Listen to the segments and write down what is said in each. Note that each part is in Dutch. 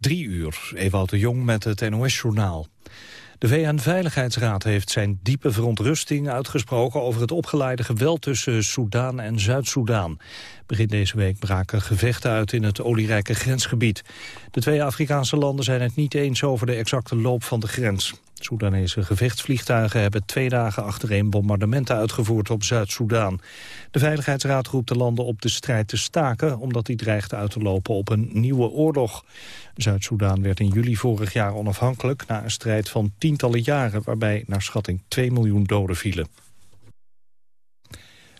Drie uur, Ewout de Jong met het NOS-journaal. De VN-veiligheidsraad heeft zijn diepe verontrusting uitgesproken over het opgeleide geweld tussen Soedan en Zuid-Soedan. Begin deze week braken gevechten uit in het olierijke grensgebied. De twee Afrikaanse landen zijn het niet eens over de exacte loop van de grens. Soedanese gevechtsvliegtuigen hebben twee dagen achtereen bombardementen uitgevoerd op Zuid-Soedan. De Veiligheidsraad roept de landen op de strijd te staken omdat die dreigt uit te lopen op een nieuwe oorlog. Zuid-Soedan werd in juli vorig jaar onafhankelijk na een strijd van tientallen jaren waarbij naar schatting 2 miljoen doden vielen.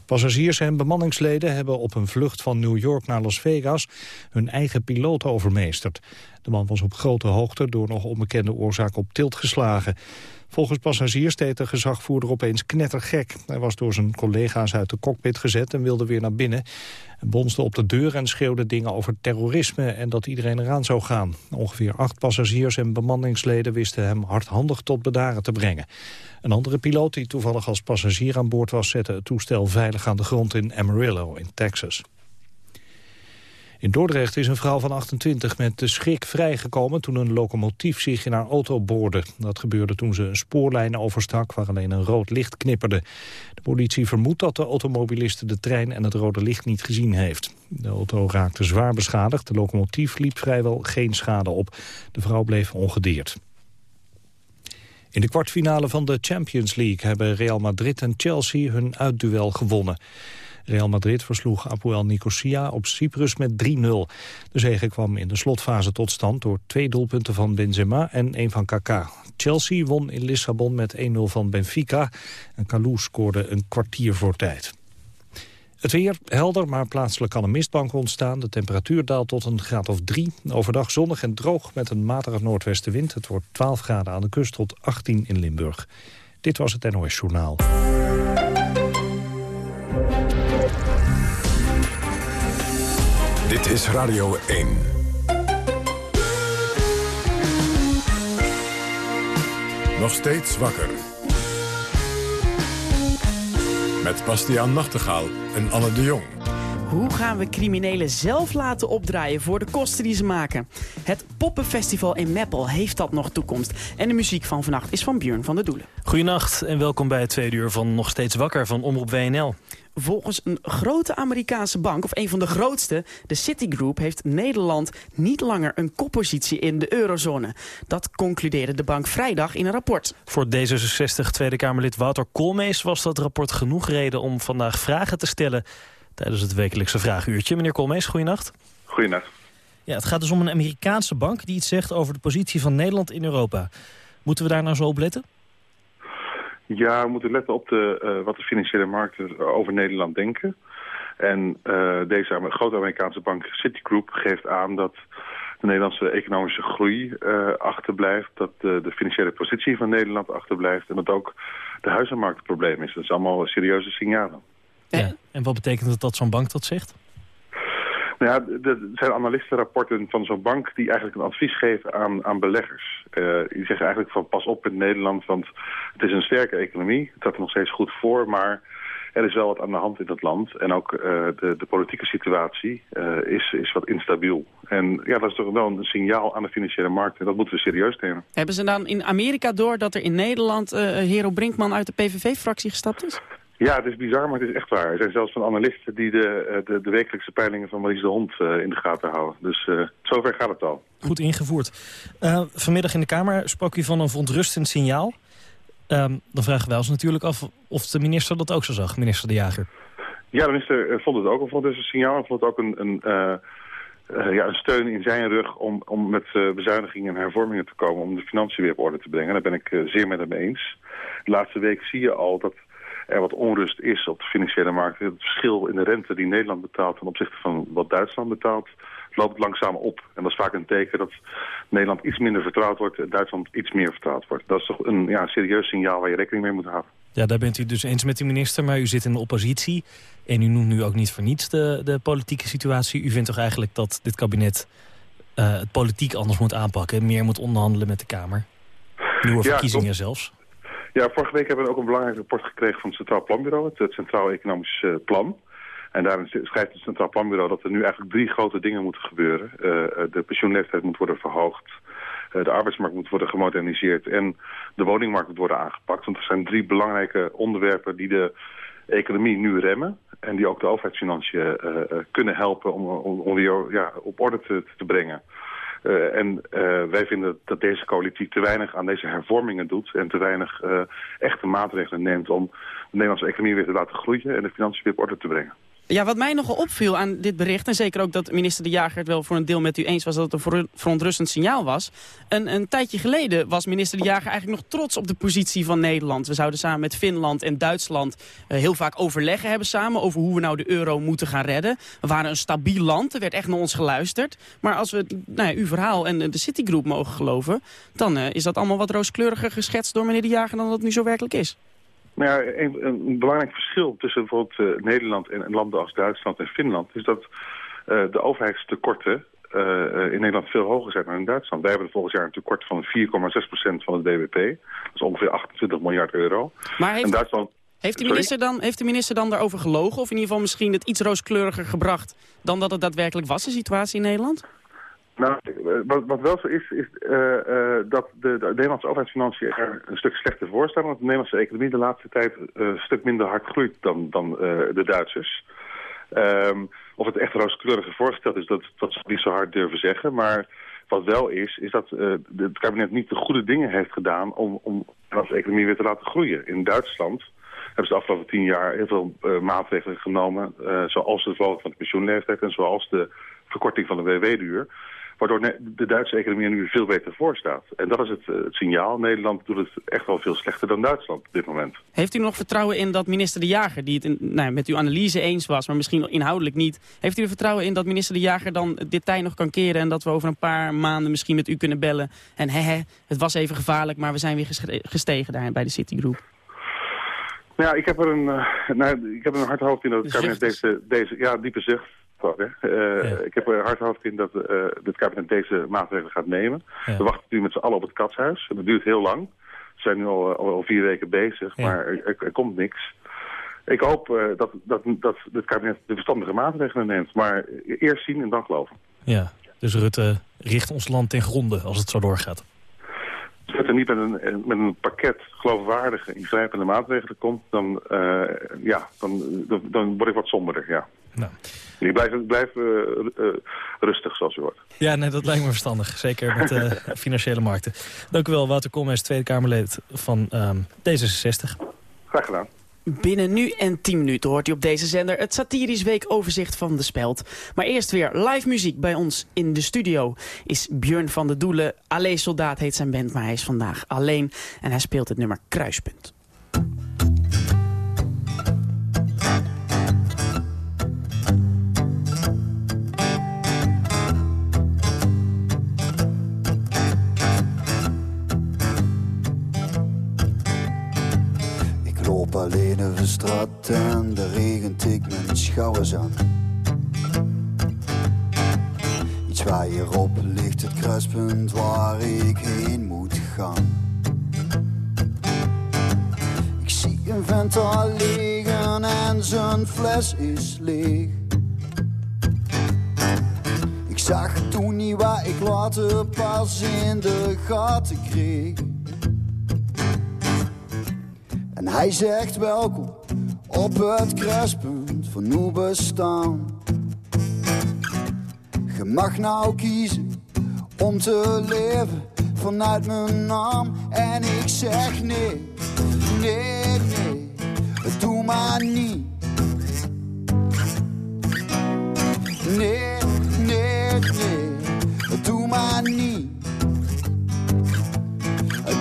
Passagiers en bemanningsleden hebben op een vlucht van New York naar Las Vegas hun eigen piloot overmeesterd. De man was op grote hoogte door nog onbekende oorzaak op tilt geslagen. Volgens passagiers deed de gezagvoerder opeens knettergek. Hij was door zijn collega's uit de cockpit gezet en wilde weer naar binnen. Hij bonsde op de deur en schreeuwde dingen over terrorisme en dat iedereen eraan zou gaan. Ongeveer acht passagiers en bemanningsleden wisten hem hardhandig tot bedaren te brengen. Een andere piloot die toevallig als passagier aan boord was... zette het toestel veilig aan de grond in Amarillo in Texas. In Dordrecht is een vrouw van 28 met de schrik vrijgekomen toen een locomotief zich in haar auto boorde. Dat gebeurde toen ze een spoorlijn overstak waar alleen een rood licht knipperde. De politie vermoedt dat de automobiliste de trein en het rode licht niet gezien heeft. De auto raakte zwaar beschadigd, de locomotief liep vrijwel geen schade op. De vrouw bleef ongedeerd. In de kwartfinale van de Champions League hebben Real Madrid en Chelsea hun uitduel gewonnen. Real Madrid versloeg Apoel Nicosia op Cyprus met 3-0. De zege kwam in de slotfase tot stand door twee doelpunten van Benzema en één van Kaká. Chelsea won in Lissabon met 1-0 van Benfica en Kalou scoorde een kwartier voor tijd. Het weer helder, maar plaatselijk kan een mistbank ontstaan. De temperatuur daalt tot een graad of 3. Overdag zonnig en droog met een matige noordwestenwind. Het wordt 12 graden aan de kust tot 18 in Limburg. Dit was het NOS Journaal. Dit is Radio 1. Nog steeds wakker. Met Bastiaan Nachtegaal en Anne de Jong. Hoe gaan we criminelen zelf laten opdraaien voor de kosten die ze maken? Het Poppenfestival in Meppel heeft dat nog toekomst. En de muziek van vannacht is van Björn van der Doelen. Goedenacht en welkom bij het tweede uur van Nog Steeds Wakker van Omroep WNL. Volgens een grote Amerikaanse bank, of een van de grootste, de Citigroup, heeft Nederland niet langer een koppositie in de eurozone. Dat concludeerde de bank vrijdag in een rapport. Voor D66 Tweede Kamerlid Wouter Koolmees was dat rapport genoeg reden om vandaag vragen te stellen tijdens het wekelijkse vraaguurtje. Meneer Koolmees, goeienacht. Goeienacht. Ja, het gaat dus om een Amerikaanse bank die iets zegt over de positie van Nederland in Europa. Moeten we daar nou zo op letten? Ja, we moeten letten op de, uh, wat de financiële markten over Nederland denken. En uh, deze grote Amerikaanse bank Citigroup geeft aan dat de Nederlandse economische groei uh, achterblijft. Dat de, de, financiële positie van Nederland achterblijft. En dat ook de huizenmarkt een probleem is. Dat is allemaal serieuze signalen. Ja. En wat betekent het dat zo'n bank dat zegt? Nou ja, er zijn analistenrapporten van zo'n bank die eigenlijk een advies geven aan, aan beleggers. Uh, die zeggen eigenlijk van pas op in Nederland, want het is een sterke economie. Het staat er nog steeds goed voor, maar er is wel wat aan de hand in dat land. En ook uh, de, de, politieke situatie uh, is, is wat instabiel. En ja, dat is toch wel een signaal aan de financiële markt. En dat moeten we serieus nemen. Hebben ze dan in Amerika door dat er in Nederland Hero Brinkman uit de PVV-fractie gestapt is? Ja, het is bizar, maar het is echt waar. Er zijn zelfs van analisten die de, eh, de, de wekelijkse peilingen van Maurice de Hond uh, in de gaten houden. Dus uh, zover gaat het al. Goed ingevoerd. Uh, vanmiddag in de Kamer sprak u van een verontrustend signaal. Um, dan vragen wij ons natuurlijk af of de minister dat ook zo zag, minister De Jager. Ja, de minister vond het ook een verontrustend signaal. Hij vond het ook een, een, ja, een steun in zijn rug om, om met bezuinigingen en hervormingen te komen... om de financiën weer op orde te brengen. Daar ben ik zeer met hem eens. De laatste week zie je al dat er wat onrust is op de financiële markt. Het verschil in de rente die Nederland betaalt ten opzichte van wat Duitsland betaalt loopt langzaam op. En dat is vaak een teken dat Nederland iets minder vertrouwd wordt... en Duitsland iets meer vertrouwd wordt. Dat is toch een ja, serieus signaal waar je rekening mee moet houden. Ja, daar bent u dus eens met de minister, maar u zit in de oppositie. En u noemt nu ook niet voor niets de, de politieke situatie. U vindt toch eigenlijk dat dit kabinet uh, het politiek anders moet aanpakken... meer moet onderhandelen met de Kamer? Nieuwe verkiezingen zelfs? Ja, vorige week hebben we ook een belangrijk rapport gekregen van het Centraal Planbureau, het, Centraal Economisch uh, Plan. En daarin schrijft het Centraal Planbureau dat er nu eigenlijk drie grote dingen moeten gebeuren. de pensioenleeftijd moet worden verhoogd. de arbeidsmarkt moet worden gemoderniseerd. En de woningmarkt moet worden aangepakt. Want er zijn drie belangrijke onderwerpen die de economie nu remmen. En die ook de overheidsfinanciën kunnen helpen om, om, om weer ja, op orde te, te brengen. Uh, en uh, wij vinden dat deze coalitie te weinig aan deze hervormingen doet... en te weinig uh, echte maatregelen neemt om de Nederlandse economie weer te laten groeien... en de financiën weer op orde te brengen. Ja, wat mij nogal opviel aan dit bericht... en zeker ook dat minister De Jager het wel voor een deel met u eens was... dat het een verontrustend signaal was. Een, een tijdje geleden was minister De Jager eigenlijk nog trots op de positie van Nederland. We zouden samen met Finland en Duitsland uh, heel vaak overleggen hebben samen... over hoe we nou de euro moeten gaan redden. We waren een stabiel land, er werd echt naar ons geluisterd. Maar als we nou ja, uw verhaal en de Citigroup mogen geloven... dan uh, is dat allemaal wat rooskleuriger geschetst door meneer De Jager... dan dat het nu zo werkelijk is. Maar ja, een, een, belangrijk verschil tussen bijvoorbeeld uh, Nederland en, en, landen als Duitsland en Finland... is dat uh, de overheidstekorten uh, in Nederland veel hoger zijn dan in Duitsland. Wij hebben volgend jaar een tekort van 4,6% van het BBP. Dat is ongeveer 28 miljard euro. Maar heeft, Duitsland... heeft, de minister dan, heeft de minister dan daarover gelogen? Of in ieder geval misschien het iets rooskleuriger gebracht... dan dat het daadwerkelijk was, de situatie in Nederland? Nou, wat, wat, wel zo is, is uh, uh, dat de, de, Nederlandse overheidsfinanciën er een stuk slechter voor staan. Want de Nederlandse economie de laatste tijd een stuk minder hard groeit dan, dan de Duitsers. Um, of het echt rooskleuriger voorgesteld is, dat, dat ze niet zo hard durven zeggen. Maar wat wel is, is dat het kabinet niet de goede dingen heeft gedaan om, om de Nederlandse economie weer te laten groeien. In Duitsland hebben ze de afgelopen tien jaar heel veel maatregelen genomen. zoals de verhoging van de pensioenleeftijd en zoals de verkorting van de WW-duur Waardoor de Duitse economie er nu veel beter voor staat. En dat is het, het, signaal. Nederland doet het echt wel veel slechter dan Duitsland op dit moment. Heeft u nog vertrouwen in dat minister De Jager, die het in, nou, met uw analyse eens was, maar misschien inhoudelijk niet. Heeft u er vertrouwen in dat minister De Jager dan dit tij nog kan keren en dat we over een paar maanden misschien met u kunnen bellen. En he, het was even gevaarlijk, maar we zijn weer gestegen daar bij de Citigroup. Nou ja, ik heb er een, uh, nou, ik heb er een hard hoofd in dat het kabinet deze, deze ja, diepe zucht uh, Ik heb er hard hoofd in dat het kabinet deze maatregelen gaat nemen. We wachten nu met z'n allen op het katshuis. Dat duurt heel lang. We zijn nu al, al, vier weken bezig, maar er, er, komt niks. Ik hoop uh, dat, dat, dat het kabinet de verstandige maatregelen neemt. Maar eerst zien en dan geloven. Ja, dus Rutte richt ons land ten gronde als het zo doorgaat. Als Rutte niet met een, met een pakket geloofwaardige, ingrijpende maatregelen komt... dan, ja, dan, dan word ik wat somberder, ja. Nou. Ik blijf, blijf uh, uh, rustig, zoals u hoort. Ja, nee, dat lijkt me verstandig. Zeker met uh, financiële markten. Dank u wel, Wouter Koolmees, Tweede Kamerlid van um, D66. Graag gedaan. Binnen nu en 10 minuten hoort u op deze zender het satirisch weekoverzicht van De Speld. Maar eerst weer live muziek bij ons in de studio. Is Björn van der Doelen. Allee Soldaat heet zijn band, maar hij is vandaag alleen. En hij speelt het nummer Kruispunt. Alleen over de straat en de regen tikt mijn schouders aan. Iets waar hierop ligt het kruispunt waar ik heen moet gaan. Ik zie een vent al liggen en zijn fles is leeg. Ik zag toen niet waar ik later pas in de gaten kreeg. En hij zegt welkom op het kruispunt van uw bestaan. Je mag nou kiezen om te leven vanuit mijn naam. En ik zeg nee, nee, nee, doe maar niet. Nee, nee, nee, doe maar niet.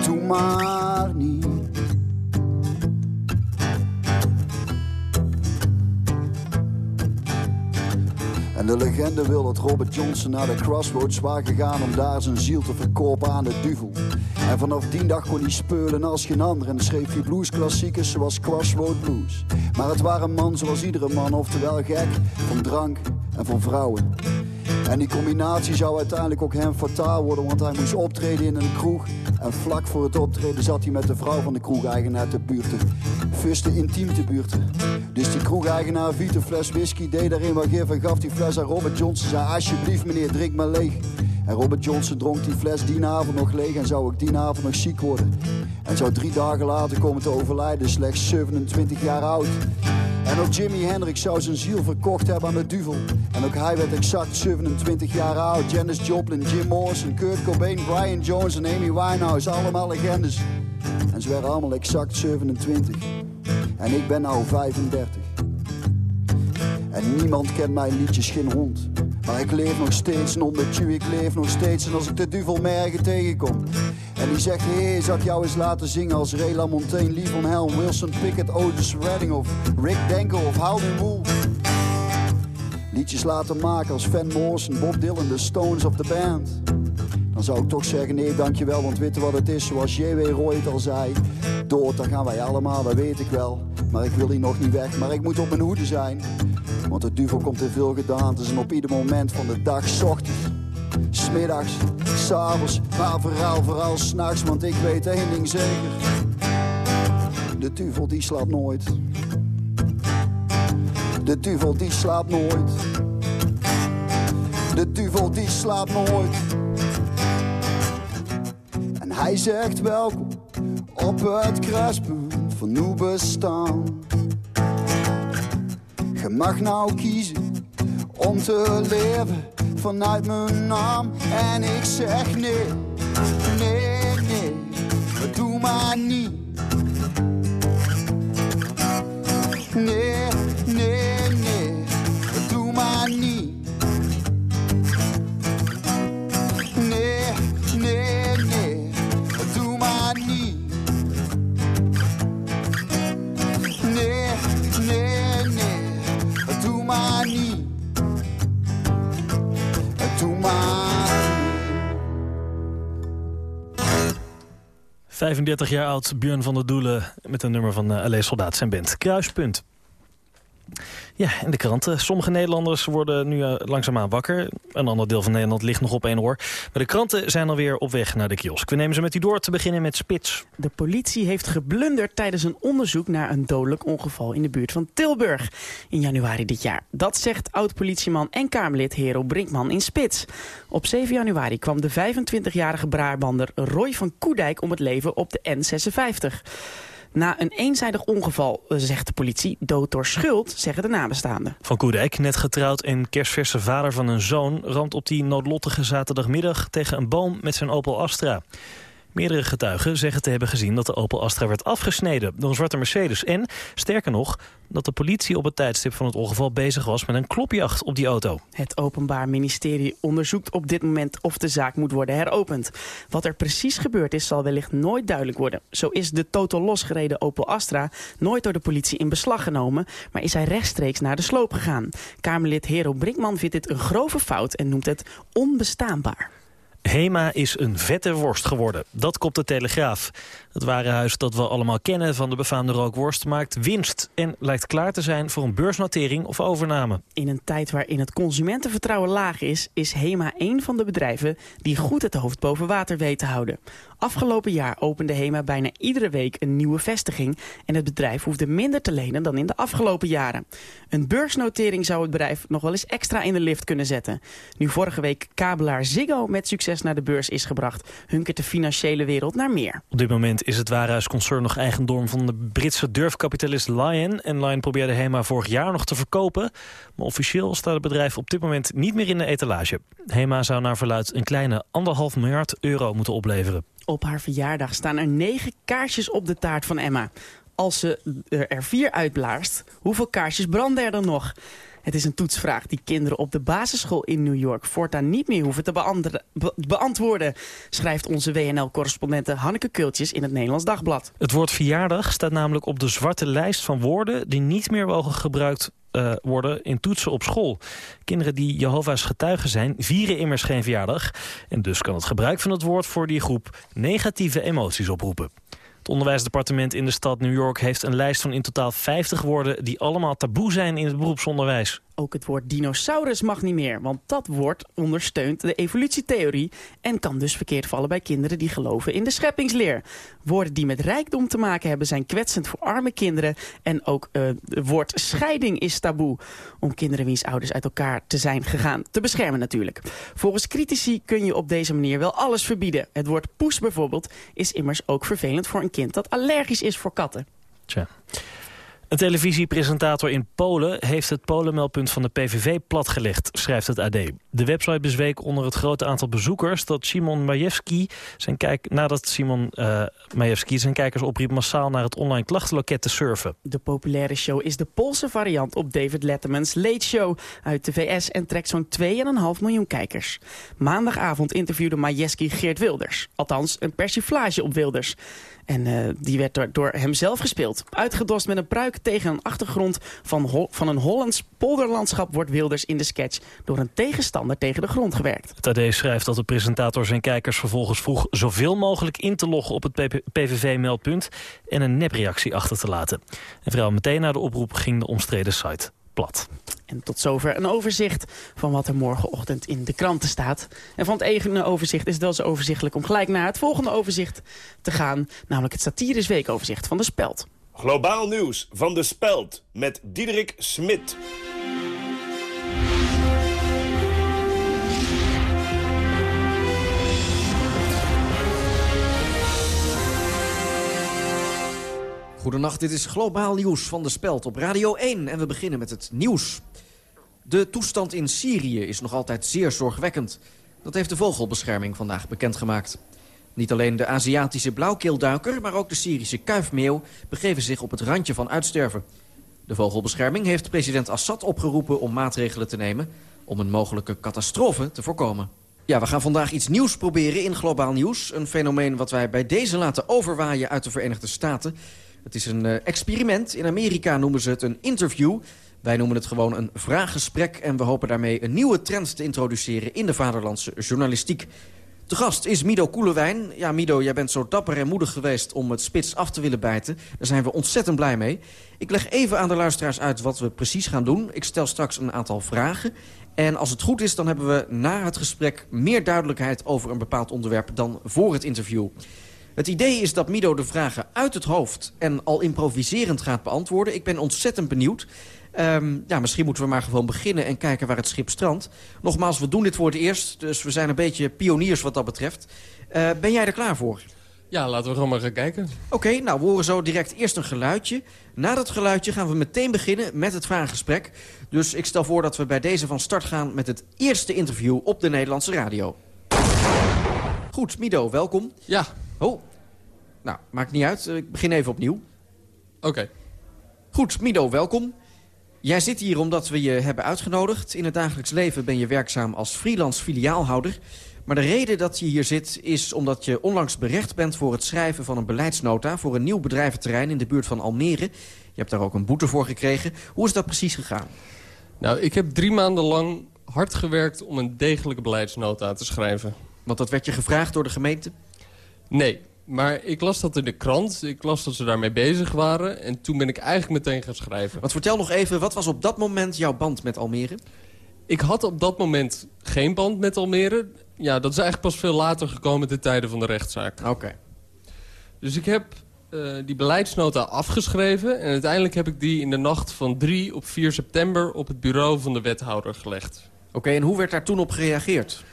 Doe maar De legende wil dat Robert Johnson naar de Crossroads was gegaan om daar zijn ziel te verkopen aan de duvel. En vanaf die dag kon hij speulen als geen ander en schreef hij bluesklassiekers zoals Crossroad Blues. Maar het waren man zoals iedere man, oftewel gek van drank en van vrouwen. En die combinatie zou uiteindelijk ook hem fataal worden, want hij moest optreden in een kroeg. En vlak voor het optreden zat hij met de vrouw van de kroegeigenaar te buurten. Fuste intiem te buurten. Dus die kroegeigenaar viet een fles whisky, deed erin wat gif en gaf die fles aan Robert Johnson. Zei alsjeblieft meneer, drink maar leeg. En Robert Johnson dronk die fles die avond nog leeg en zou ook die avond nog ziek worden. En zou drie dagen later komen te overlijden, slechts 27 jaar oud. En ook Jimi Hendrix zou zijn ziel verkocht hebben aan de duvel. En ook hij werd exact 27 jaar oud. Janis Joplin, Jim Morrison, Kurt Cobain, Brian Jones en Amy Winehouse. Allemaal legendes. En ze werden allemaal exact 27. En ik ben nou 35. En niemand kent mijn liedjes geen hond. Maar ik leef nog steeds nonnetje, ik leef nog steeds. En als ik de duvel mergen tegenkom. En die zegt, hé, hey, zal ik jou eens laten zingen als Ray LaMontagne, Lee van Helm, Wilson Pickett, Otis Redding of Rick Denker of Howlin' Wolf. Liedjes laten maken als Van Morrison, Bob Dylan, de Stones of the Band. Dan zou ik toch zeggen, nee dankjewel, want weet je wat het is? Zoals J.W. Roy het al zei, dood, dan gaan wij allemaal, dat weet ik wel. Maar ik wil hier nog niet weg, maar ik moet op mijn hoede zijn. Want de duvel komt in veel gedaantes en op ieder moment van de dag, s ochtends, smiddags, s'avonds, maar vooral, vooral s'nachts, want ik weet één ding zeker. De duvel die slaapt nooit. De duvel die slaapt nooit. De duvel die slaapt nooit. Hij zegt welkom op het kruispunt van uw bestaan. Je mag nou kiezen om te leven vanuit mijn naam. En ik zeg nee, nee, nee, doe maar niet. Nee, 35 jaar oud, Björn van der Doelen... met een nummer van uh, Allee Soldaat zijn band. Kruispunt. Ja, en de kranten. Sommige Nederlanders worden nu uh, langzaamaan wakker. Een ander deel van Nederland ligt nog op één oor. Maar de kranten zijn alweer op weg naar de kiosk. We nemen ze met u door te beginnen met Spits. De politie heeft geblunderd tijdens een onderzoek naar een dodelijk ongeval in de buurt van Tilburg in januari dit jaar. Dat zegt oud-politieman en Kamerlid Hero Brinkman in Spits. Op 7 januari kwam de 25-jarige Brabander Roy van Koedijk om het leven op de N56. Na een eenzijdig ongeval, zegt de politie, dood door schuld, zeggen de nabestaanden. Van Koedijk, net getrouwd en kerstverse vader van een zoon... ramt op die noodlottige zaterdagmiddag tegen een boom met zijn Opel Astra. Meerdere getuigen zeggen te hebben gezien dat de Opel Astra werd afgesneden door een zwarte Mercedes. En, sterker nog, dat de politie op het tijdstip van het ongeval bezig was met een klopjacht op die auto. Het Openbaar Ministerie onderzoekt op dit moment of de zaak moet worden heropend. Wat er precies gebeurd is zal wellicht nooit duidelijk worden. Zo is de totaal losgereden Opel Astra nooit door de politie in beslag genomen, maar is hij rechtstreeks naar de sloop gegaan. Kamerlid Hero Brinkman vindt dit een grove fout en noemt het onbestaanbaar. Hema is een vette worst geworden. Dat kopt de Telegraaf. Het warenhuis dat we allemaal kennen van de befaamde rookworst maakt winst... en lijkt klaar te zijn voor een beursnotering of overname. In een tijd waarin het consumentenvertrouwen laag is... is Hema een van de bedrijven die goed het hoofd boven water weet te houden. Afgelopen jaar opende Hema bijna iedere week een nieuwe vestiging... en het bedrijf hoefde minder te lenen dan in de afgelopen jaren. Een beursnotering zou het bedrijf nog wel eens extra in de lift kunnen zetten. Nu vorige week kabelaar Ziggo met succes naar de beurs is gebracht... hunkert de financiële wereld naar meer. Op dit moment is het warenhuisconcern nog eigendom van de Britse durfkapitalist Lion. En Lion probeerde Hema vorig jaar nog te verkopen. Maar officieel staat het bedrijf op dit moment niet meer in de etalage. Hema zou naar verluid een kleine anderhalf miljard euro moeten opleveren. Op haar verjaardag staan er negen kaarsjes op de taart van Emma. Als ze er vier uitblaast, hoeveel kaarsjes branden er dan nog? Het is een toetsvraag die kinderen op de basisschool in New York voortaan niet meer hoeven te be beantwoorden, schrijft onze WNL-correspondente Hanneke Kultjes in het Nederlands Dagblad. Het woord verjaardag staat namelijk op de zwarte lijst van woorden die niet meer mogen gebruikt uh, worden in toetsen op school. Kinderen die Jehovah's getuigen zijn, vieren immers geen verjaardag. En dus kan het gebruik van het woord voor die groep negatieve emoties oproepen. Het onderwijsdepartement in de stad New York heeft een lijst van in totaal 50 woorden... die allemaal taboe zijn in het beroepsonderwijs. Ook het woord dinosaurus mag niet meer, want dat woord ondersteunt de evolutietheorie en kan dus verkeerd vallen bij kinderen die geloven in de scheppingsleer. Woorden die met rijkdom te maken hebben zijn kwetsend voor arme kinderen en ook uh, het woord scheiding is taboe. Om kinderen wiens ouders uit elkaar te zijn gegaan te beschermen natuurlijk. Volgens critici kun je op deze manier wel alles verbieden. Het woord poes bijvoorbeeld is immers ook vervelend voor een kind dat allergisch is voor katten. Tja. Een televisiepresentator in Polen heeft het Polenmeldpunt van de PVV platgelegd, schrijft het AD. De website bezweek onder het grote aantal bezoekers dat Simon Majewski zijn kijk, nadat Simon uh, Majewski zijn kijkers opriep massaal naar het online klachtenloket te surfen. De populaire show is de Poolse variant op David Letterman's Late Show uit de VS en trekt zo'n 2,5 miljoen kijkers. Maandagavond interviewde Majewski Geert Wilders, althans een persiflage op Wilders. En uh, die werd door, door hemzelf gespeeld. Uitgedost met een pruik tegen een achtergrond van, van een Hollands polderlandschap... wordt Wilders in de sketch door een tegenstander tegen de grond gewerkt. AD schrijft dat de presentator zijn kijkers vervolgens vroeg... zoveel mogelijk in te loggen op het PVV-meldpunt... en een nepreactie achter te laten. En vrijwel meteen na de oproep ging de omstreden site plat. En tot zover een overzicht van wat er morgenochtend in de kranten staat. En van het ene overzicht is het wel zo overzichtelijk om gelijk naar het volgende overzicht te gaan. Namelijk het satirisch weekoverzicht van De Speld. Globaal nieuws van De Speld met Diederik Smit. Goedenacht, dit is Globaal Nieuws van De Speld op Radio 1. En we beginnen met het nieuws. De toestand in Syrië is nog altijd zeer zorgwekkend. Dat heeft de Vogelbescherming vandaag bekendgemaakt. Niet alleen de Aziatische blauwkeelduiker, maar ook de Syrische kuifmeeuw... begeven zich op het randje van uitsterven. De Vogelbescherming heeft president Assad opgeroepen om maatregelen te nemen... om een mogelijke catastrofe te voorkomen. Ja, we gaan vandaag iets nieuws proberen in Globaal Nieuws. Een fenomeen wat wij bij deze laten overwaaien uit de Verenigde Staten. Het is een uh, experiment. In Amerika noemen ze het een interview... Wij noemen het gewoon een vraaggesprek... en we hopen daarmee een nieuwe trend te introduceren in de vaderlandse journalistiek. Te gast is Mido Koelewijn. Ja, Mido, jij bent zo dapper en moedig geweest om het spits af te willen bijten. Daar zijn we ontzettend blij mee. Ik leg even aan de luisteraars uit wat we precies gaan doen. Ik stel straks een aantal vragen. En als het goed is, dan hebben we na het gesprek meer duidelijkheid over een bepaald onderwerp dan voor het interview. Het idee is dat Mido de vragen uit het hoofd en al improviserend gaat beantwoorden. Ik ben ontzettend benieuwd. Um, ja, misschien moeten we maar gewoon beginnen en kijken waar het schip strandt. Nogmaals, we doen dit voor het eerst, dus we zijn een beetje pioniers wat dat betreft. Uh, ben jij er klaar voor? Ja, laten we gewoon maar gaan kijken. Oké, okay, nou, we horen zo direct eerst een geluidje. Na dat geluidje gaan we meteen beginnen met het vraaggesprek. Dus ik stel voor dat we bij deze van start gaan met het eerste interview op de Nederlandse radio. Goed, Mido, welkom. Ja. Oh, nou, maakt niet uit. Ik begin even opnieuw. Oké. Okay. Goed, Mido, welkom. Jij zit hier omdat we je hebben uitgenodigd. In het dagelijks leven ben je werkzaam als freelance filiaalhouder. Maar de reden dat je hier zit is omdat je onlangs berecht bent... voor het schrijven van een beleidsnota voor een nieuw bedrijventerrein... in de buurt van Almere. Je hebt daar ook een boete voor gekregen. Hoe is dat precies gegaan? Nou, ik heb drie maanden lang hard gewerkt om een degelijke beleidsnota te schrijven. Want dat werd je gevraagd door de gemeente? Nee, maar ik las dat in de krant. Ik las dat ze daarmee bezig waren. En toen ben ik eigenlijk meteen gaan schrijven. Want vertel nog even, wat was op dat moment jouw band met Almere? Ik had op dat moment geen band met Almere. Ja, dat is eigenlijk pas veel later gekomen ten tijde van de rechtszaak. Oké. Dus ik heb uh, die beleidsnota afgeschreven. En uiteindelijk heb ik die in de nacht van 3 op 4 september... op het bureau van de wethouder gelegd. Oké, en hoe werd daar toen op gereageerd?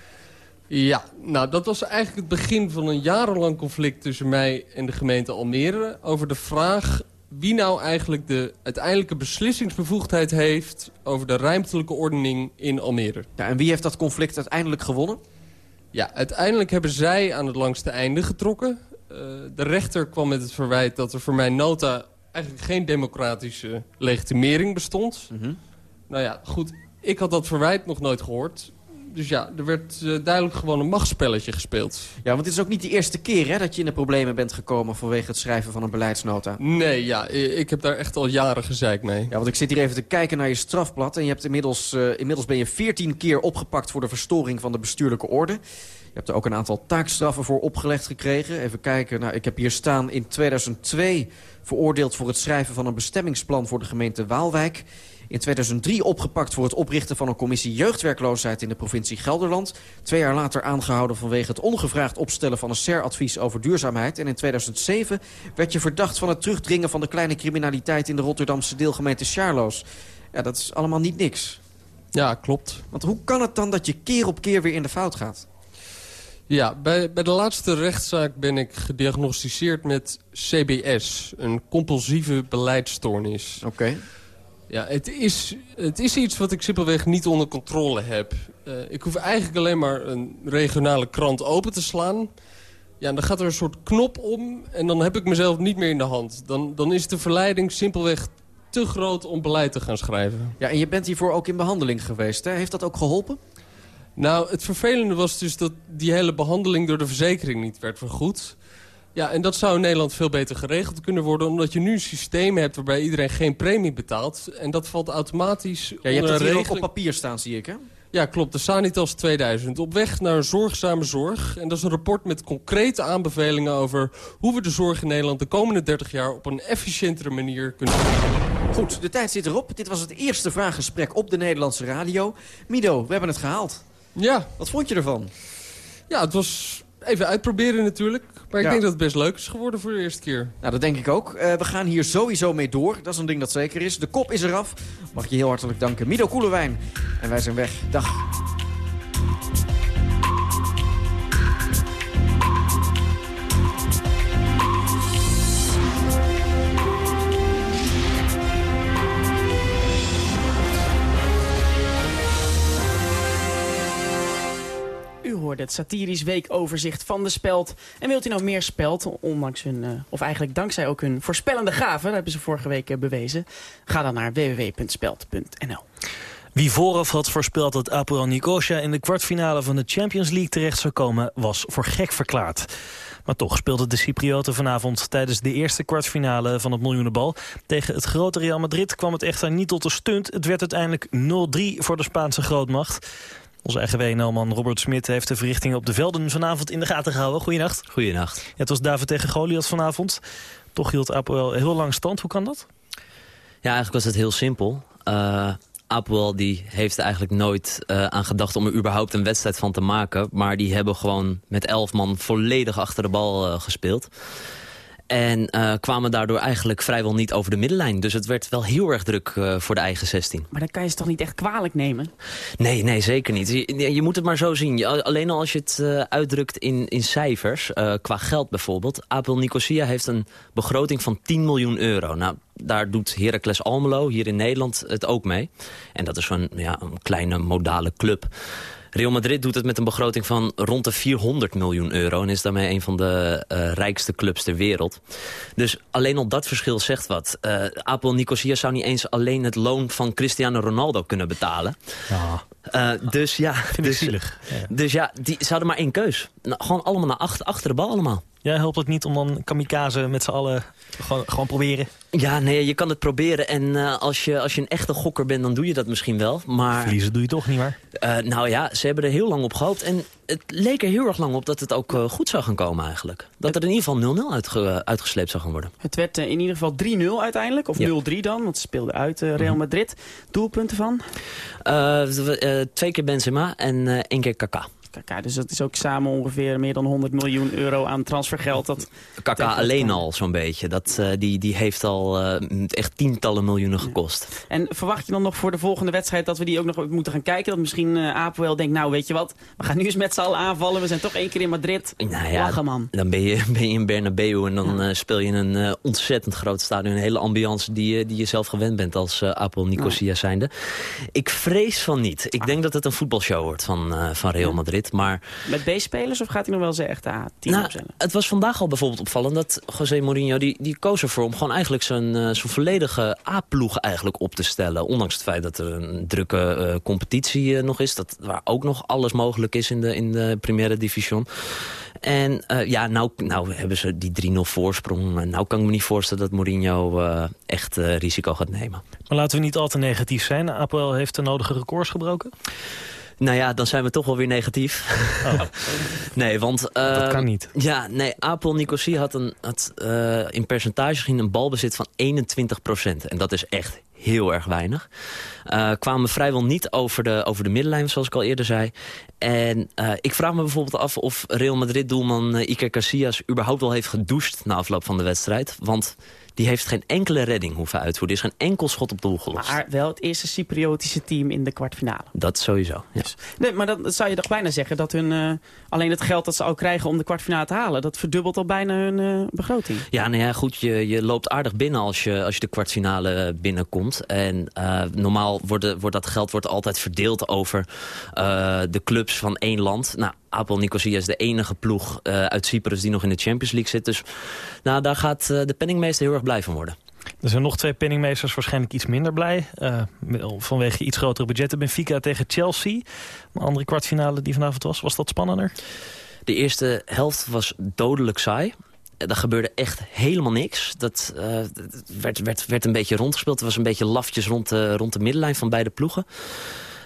Ja, nou dat was eigenlijk het begin van een jarenlang conflict tussen mij en de gemeente Almere... over de vraag wie nou eigenlijk de uiteindelijke beslissingsbevoegdheid heeft... over de ruimtelijke ordening in Almere. Ja, en wie heeft dat conflict uiteindelijk gewonnen? Ja, uiteindelijk hebben zij aan het langste einde getrokken. Uh, de rechter kwam met het verwijt dat er voor mijn nota... eigenlijk geen democratische legitimering bestond. Mm -hmm. Nou ja, goed, ik had dat verwijt nog nooit gehoord dus ja, er werd uh, duidelijk gewoon een machtsspelletje gespeeld. Ja, want het is ook niet de eerste keer hè, dat je in de problemen bent gekomen... vanwege het schrijven van een beleidsnota. Nee, ja, ik heb daar echt al jaren gezeik mee. Ja, want ik zit hier even te kijken naar je strafblad... en je hebt inmiddels, uh, inmiddels ben je 14 keer opgepakt voor de verstoring van de bestuurlijke orde. Je hebt er ook een aantal taakstraffen voor opgelegd gekregen. Even kijken, nou, ik heb hier staan in 2002 veroordeeld voor het schrijven van een bestemmingsplan voor de gemeente Waalwijk... In In 2003 opgepakt voor het oprichten van een commissie jeugdwerkloosheid in de provincie Gelderland. Twee jaar later aangehouden vanwege het ongevraagd opstellen van een SER-advies over duurzaamheid. En in 2007 werd je verdacht van het terugdringen van de kleine criminaliteit in de Rotterdamse deelgemeente Charloes. Ja, dat is allemaal niet niks. Ja, klopt. Want hoe kan het dan dat je keer op keer weer in de fout gaat? Ja, bij, bij de laatste rechtszaak ben ik gediagnosticeerd met CBS. Een compulsieve beleidsstoornis. Oké. Ja, het is, het is iets wat ik simpelweg niet onder controle heb. Uh, ik hoef eigenlijk alleen maar een regionale krant open te slaan. Ja, en dan gaat er een soort knop om en dan heb ik mezelf niet meer in de hand. Dan, dan is de verleiding simpelweg te groot om beleid te gaan schrijven. Ja, en je bent hiervoor ook in behandeling geweest, hè? Heeft dat ook geholpen? Nou, het vervelende was dus dat die hele behandeling door de verzekering niet werd vergoed. Ja, en dat zou in Nederland veel beter geregeld kunnen worden... omdat je nu een systeem hebt waarbij iedereen geen premie betaalt. En dat valt automatisch ja, je hebt het hier ook op papier staan, zie ik, hè? Ja, klopt. De Sanitas 2000. Op weg naar een zorgzame zorg. En dat is een rapport met concrete aanbevelingen over... hoe we de zorg in Nederland de komende 30 jaar... op een efficiëntere manier kunnen. Goed, de tijd zit erop. Dit was het eerste vraaggesprek op de Nederlandse radio. Mido, we hebben het gehaald. Ja. Wat vond je ervan? Ja, het was even uitproberen natuurlijk. Maar ik denk dat het best leuk is geworden voor de eerste keer. Nou, dat denk ik ook. Uh, we gaan hier sowieso mee door. Dat is een ding dat zeker is. De kop is eraf. Mag ik je heel hartelijk danken. Mido Koelewijn. En wij zijn weg. Dag. Het satirisch weekoverzicht van de Speld. En wilt u nou meer Speld, ondanks hun, uh, of eigenlijk dankzij ook hun voorspellende gaven, dat hebben ze vorige week uh, bewezen, ga dan naar www.speld.nl. Wie vooraf had voorspeld dat Apoel Nicosia in de kwartfinale van de Champions League terecht zou komen, was voor gek verklaard. Maar toch speelde de Cyprioten vanavond tijdens de eerste kwartfinale van het miljoenenbal. Tegen het grote Real Madrid kwam het echter niet tot de stunt. Het werd uiteindelijk 0-3 voor de Spaanse grootmacht. Onze eigen WNL-man Robert Smit heeft de verrichtingen op de velden vanavond in de gaten gehouden. Goeienacht. Goeienacht. het was David tegen Goliath vanavond. Toch hield Apoel heel lang stand. Hoe kan dat? Ja, eigenlijk was het heel simpel. Uh, Apoel die heeft eigenlijk nooit uh, aan gedacht om er überhaupt een wedstrijd van te maken. Maar die hebben gewoon met elf man volledig achter de bal uh, gespeeld. En uh, kwamen daardoor eigenlijk vrijwel niet over de middenlijn. Dus het werd wel heel erg druk uh, voor de eigen 16. Maar dan kan je ze toch niet echt kwalijk nemen? Nee, nee zeker niet. Je, je moet het maar zo zien. Je, alleen al als je het uh, uitdrukt in, in cijfers, qua geld bijvoorbeeld. Apel Nicosia heeft een begroting van 10 miljoen euro. Nou, daar doet Heracles Almelo hier in Nederland het ook mee. En dat is zo'n ja, een kleine modale club. Real Madrid doet het met een begroting van rond de 400 miljoen euro... en is daarmee een van de uh, rijkste clubs ter wereld. Dus alleen al dat verschil zegt wat. Uh, Apel Nicosia zou niet eens alleen het loon van Cristiano Ronaldo kunnen betalen. Ja. Uh, dus ja, dus, zielig. Ja. dus ja, die, ze hadden maar één keus. Nou, gewoon allemaal naar achter, achter de bal allemaal. Ja, helpt het niet om dan kamikaze met z'n allen gewoon, gewoon proberen? Ja, nee, je kan het proberen. En uh, als, je, als je een echte gokker bent, dan doe je dat misschien wel. Maar, Verliezen doe je toch niet maar? Uh, nou ja, ze hebben er heel lang op gehoopt. En het leek er heel erg lang op dat het ook uh, goed zou gaan komen eigenlijk. Dat er in ieder geval 0-0 uitge uitgesleept zou gaan worden. Het werd in ieder geval 3-0 uiteindelijk. Of ja. 0-3 dan, want ze speelden uit Real Madrid. Doelpunten van? twee keer Benzema en één keer Kaka. Kaka. Dus dat is ook samen ongeveer meer dan 100 miljoen euro aan transfergeld. Dat Kaka alleen al zo'n beetje. Dat, uh, die, die heeft al uh, echt tientallen miljoenen gekost. Ja. En verwacht je dan nog voor de volgende wedstrijd dat we die ook nog moeten gaan kijken? Dat misschien uh, Apoel denkt, nou weet je wat, we gaan nu eens met z'n allen aanvallen. We zijn toch één keer in Madrid. Nou ja, Lachen man. Dan ben je, ben je in Bernabeu en dan ja. speel je in een ontzettend groot stadion. Een hele ambiance die, die je zelf gewend bent als Apel Nicosia zijnde. Ik vrees van niet. Ik ah. denk dat het een voetbalshow wordt van, van Real Madrid. Maar, Met B-spelers of gaat hij nog wel zijn echte A-team nou, opstellen? Het was vandaag al bijvoorbeeld opvallend dat José Mourinho... die, die koos ervoor om gewoon eigenlijk zijn, uh, zijn volledige A-ploeg eigenlijk op te stellen. Ondanks het feit dat er een drukke uh, competitie uh, nog is. Dat, waar ook nog alles mogelijk is in de, in de Primera Division. En uh, ja, nou, nou hebben ze die 3-0 voorsprong. Nou kan ik me niet voorstellen dat Mourinho uh, echt uh, risico gaat nemen. Maar laten we niet al te negatief zijn. Apel heeft de nodige records gebroken. Nou ja, dan zijn we toch wel weer negatief. Oh. nee, want... Uh, dat kan niet. Ja, nee, Apel Nicosia had, een, had uh, in percentage gezien een balbezit van 21% En dat is echt heel erg weinig. Uh, kwamen vrijwel niet over de, over de middenlijn, zoals ik al eerder zei. En uh, ik vraag me bijvoorbeeld af of Real Madrid-doelman Iker Casillas... überhaupt wel heeft gedoucht na afloop van de wedstrijd. Want die heeft geen enkele redding hoeven uitvoeren. Er is geen enkel schot op doel gelost. Maar wel het eerste Cypriotische team in de kwartfinale. Dat sowieso, ja. Nee, maar dan zou je toch bijna zeggen dat hun... Uh, alleen het geld dat ze al krijgen om de kwartfinale te halen... dat verdubbelt al bijna hun uh, begroting. Ja, nou ja, goed, je, je loopt aardig binnen als je, als je de kwartfinale binnenkomt. En uh, normaal wordt, wordt dat geld wordt altijd verdeeld over de clubs van één land. Nou, Apel Nicosia is de enige ploeg uh, uit Cyprus die nog in de Champions League zit. Dus nou, daar gaat uh, de penningmeester heel erg blij van worden. Er zijn nog twee penningmeesters waarschijnlijk iets minder blij. Uh, vanwege iets grotere budgetten. Benfica tegen Chelsea. Een andere kwartfinale die vanavond was. Was dat spannender? De eerste helft was dodelijk saai. Er gebeurde echt helemaal niks. Dat uh, werd, werd, werd een beetje rondgespeeld. Er was een beetje lafjes rond de, rond de middenlijn van beide ploegen.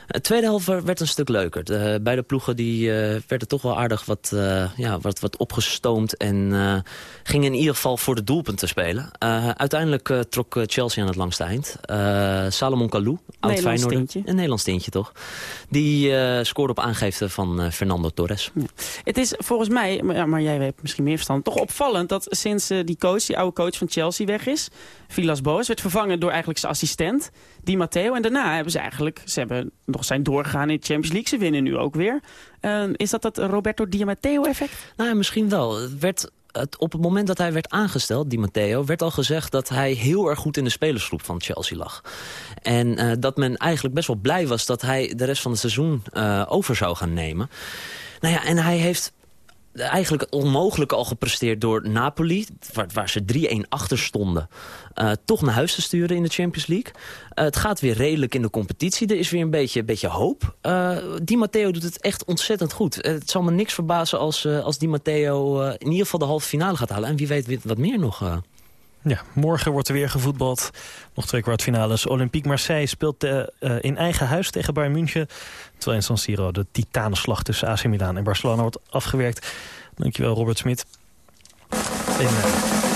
De tweede helft werd een stuk leuker. De, beide ploegen die, uh, werden toch wel aardig wat, uh, ja, wat, wat opgestoomd... en uh, gingen in ieder geval voor de doelpunten spelen. uiteindelijk trok Chelsea aan het langste eind. Salomon Kalou, oud Feyenoord. Een Nederlands tintje, toch? Die scoorde op aangifte van Fernando Torres. Ja. Het is volgens mij, maar, maar jij hebt misschien meer verstand... toch opvallend dat sinds die coach, die oude coach van Chelsea weg is... Vilas Boas werd vervangen door eigenlijk zijn assistent, Di Matteo. En daarna hebben ze eigenlijk, ze hebben zijn doorgegaan in de Champions League. Ze winnen nu ook weer. Uh, is dat dat Roberto Di Matteo effect? Nou, misschien wel. Werd het, op het moment dat hij werd aangesteld, Di Matteo... werd al gezegd dat hij heel erg goed in de spelersgroep van Chelsea lag. En uh, dat men eigenlijk best wel blij was dat hij de rest van het seizoen uh, over zou gaan nemen. Nou ja, en hij heeft eigenlijk het onmogelijke al gepresteerd door Napoli... waar, waar ze 3-1 achter stonden, uh, toch naar huis te sturen in de Champions League. Uh, het gaat weer redelijk in de competitie. Er is weer een beetje, beetje hoop. Uh, Di Matteo doet het echt ontzettend goed. het zal me niks verbazen als, als Di Matteo in ieder geval de halve finale gaat halen. En wie weet wat meer nog... Ja, morgen wordt er weer gevoetbald. Nog twee kwartfinales. Olympique Marseille speelt uh, in eigen huis tegen Bayern München. Terwijl in San Siro de titanenslag tussen AC Milan en Barcelona wordt afgewerkt. Dankjewel Robert Smit. En, uh...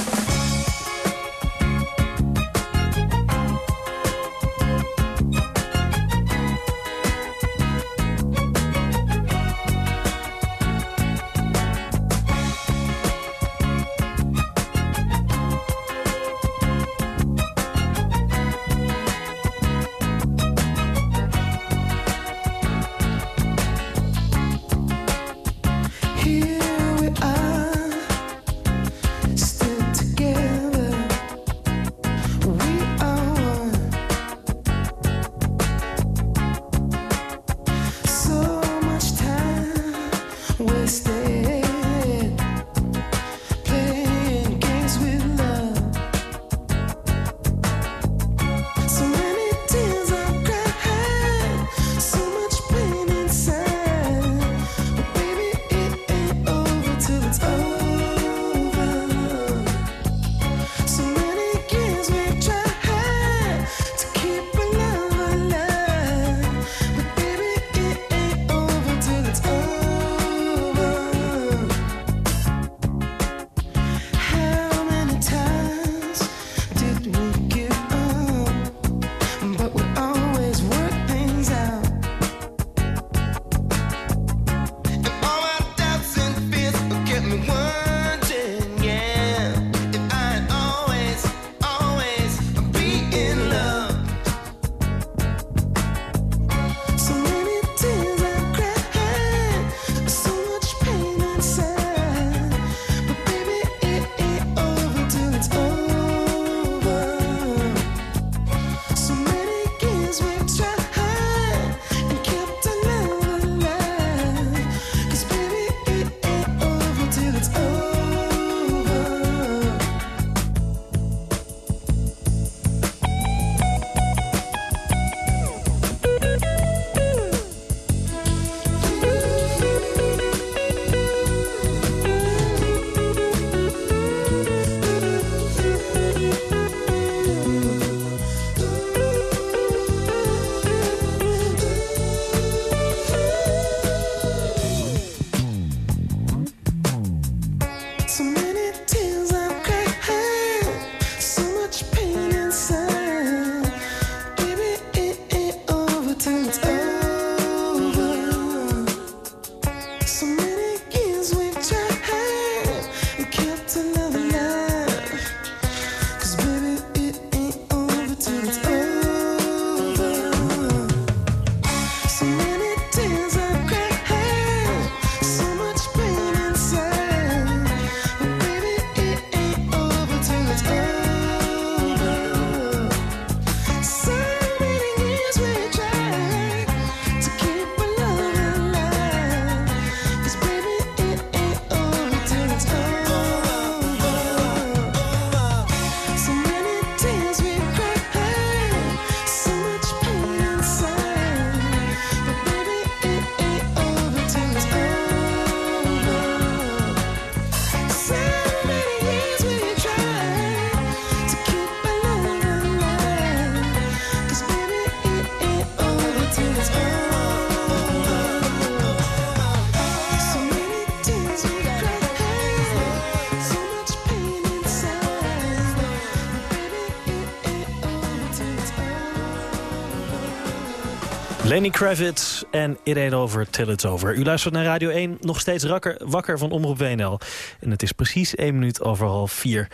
Lenny Kravitz en It Ain't Over Till It's Over. U luistert naar Radio 1, nog steeds rakker, wakker van Omroep WNL. En het is precies één minuut over half vier.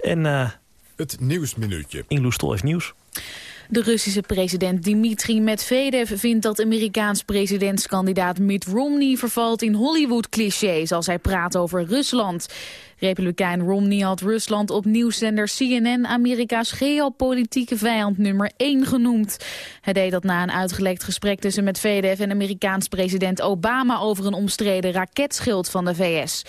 En... Uh, het Nieuwsminuutje. Inloes Stol heeft nieuws. De Russische president Dmitri Medvedev vindt dat Amerikaans presidentskandidaat Mitt Romney vervalt in Hollywood-clichés als hij praat over Rusland. Republikein Romney had Rusland op nieuwszender CNN Amerika's geopolitieke vijand nummer 1 genoemd. Hij deed dat na een uitgelekt gesprek tussen Medvedev en Amerikaans president Obama over een omstreden raketschild van de VS.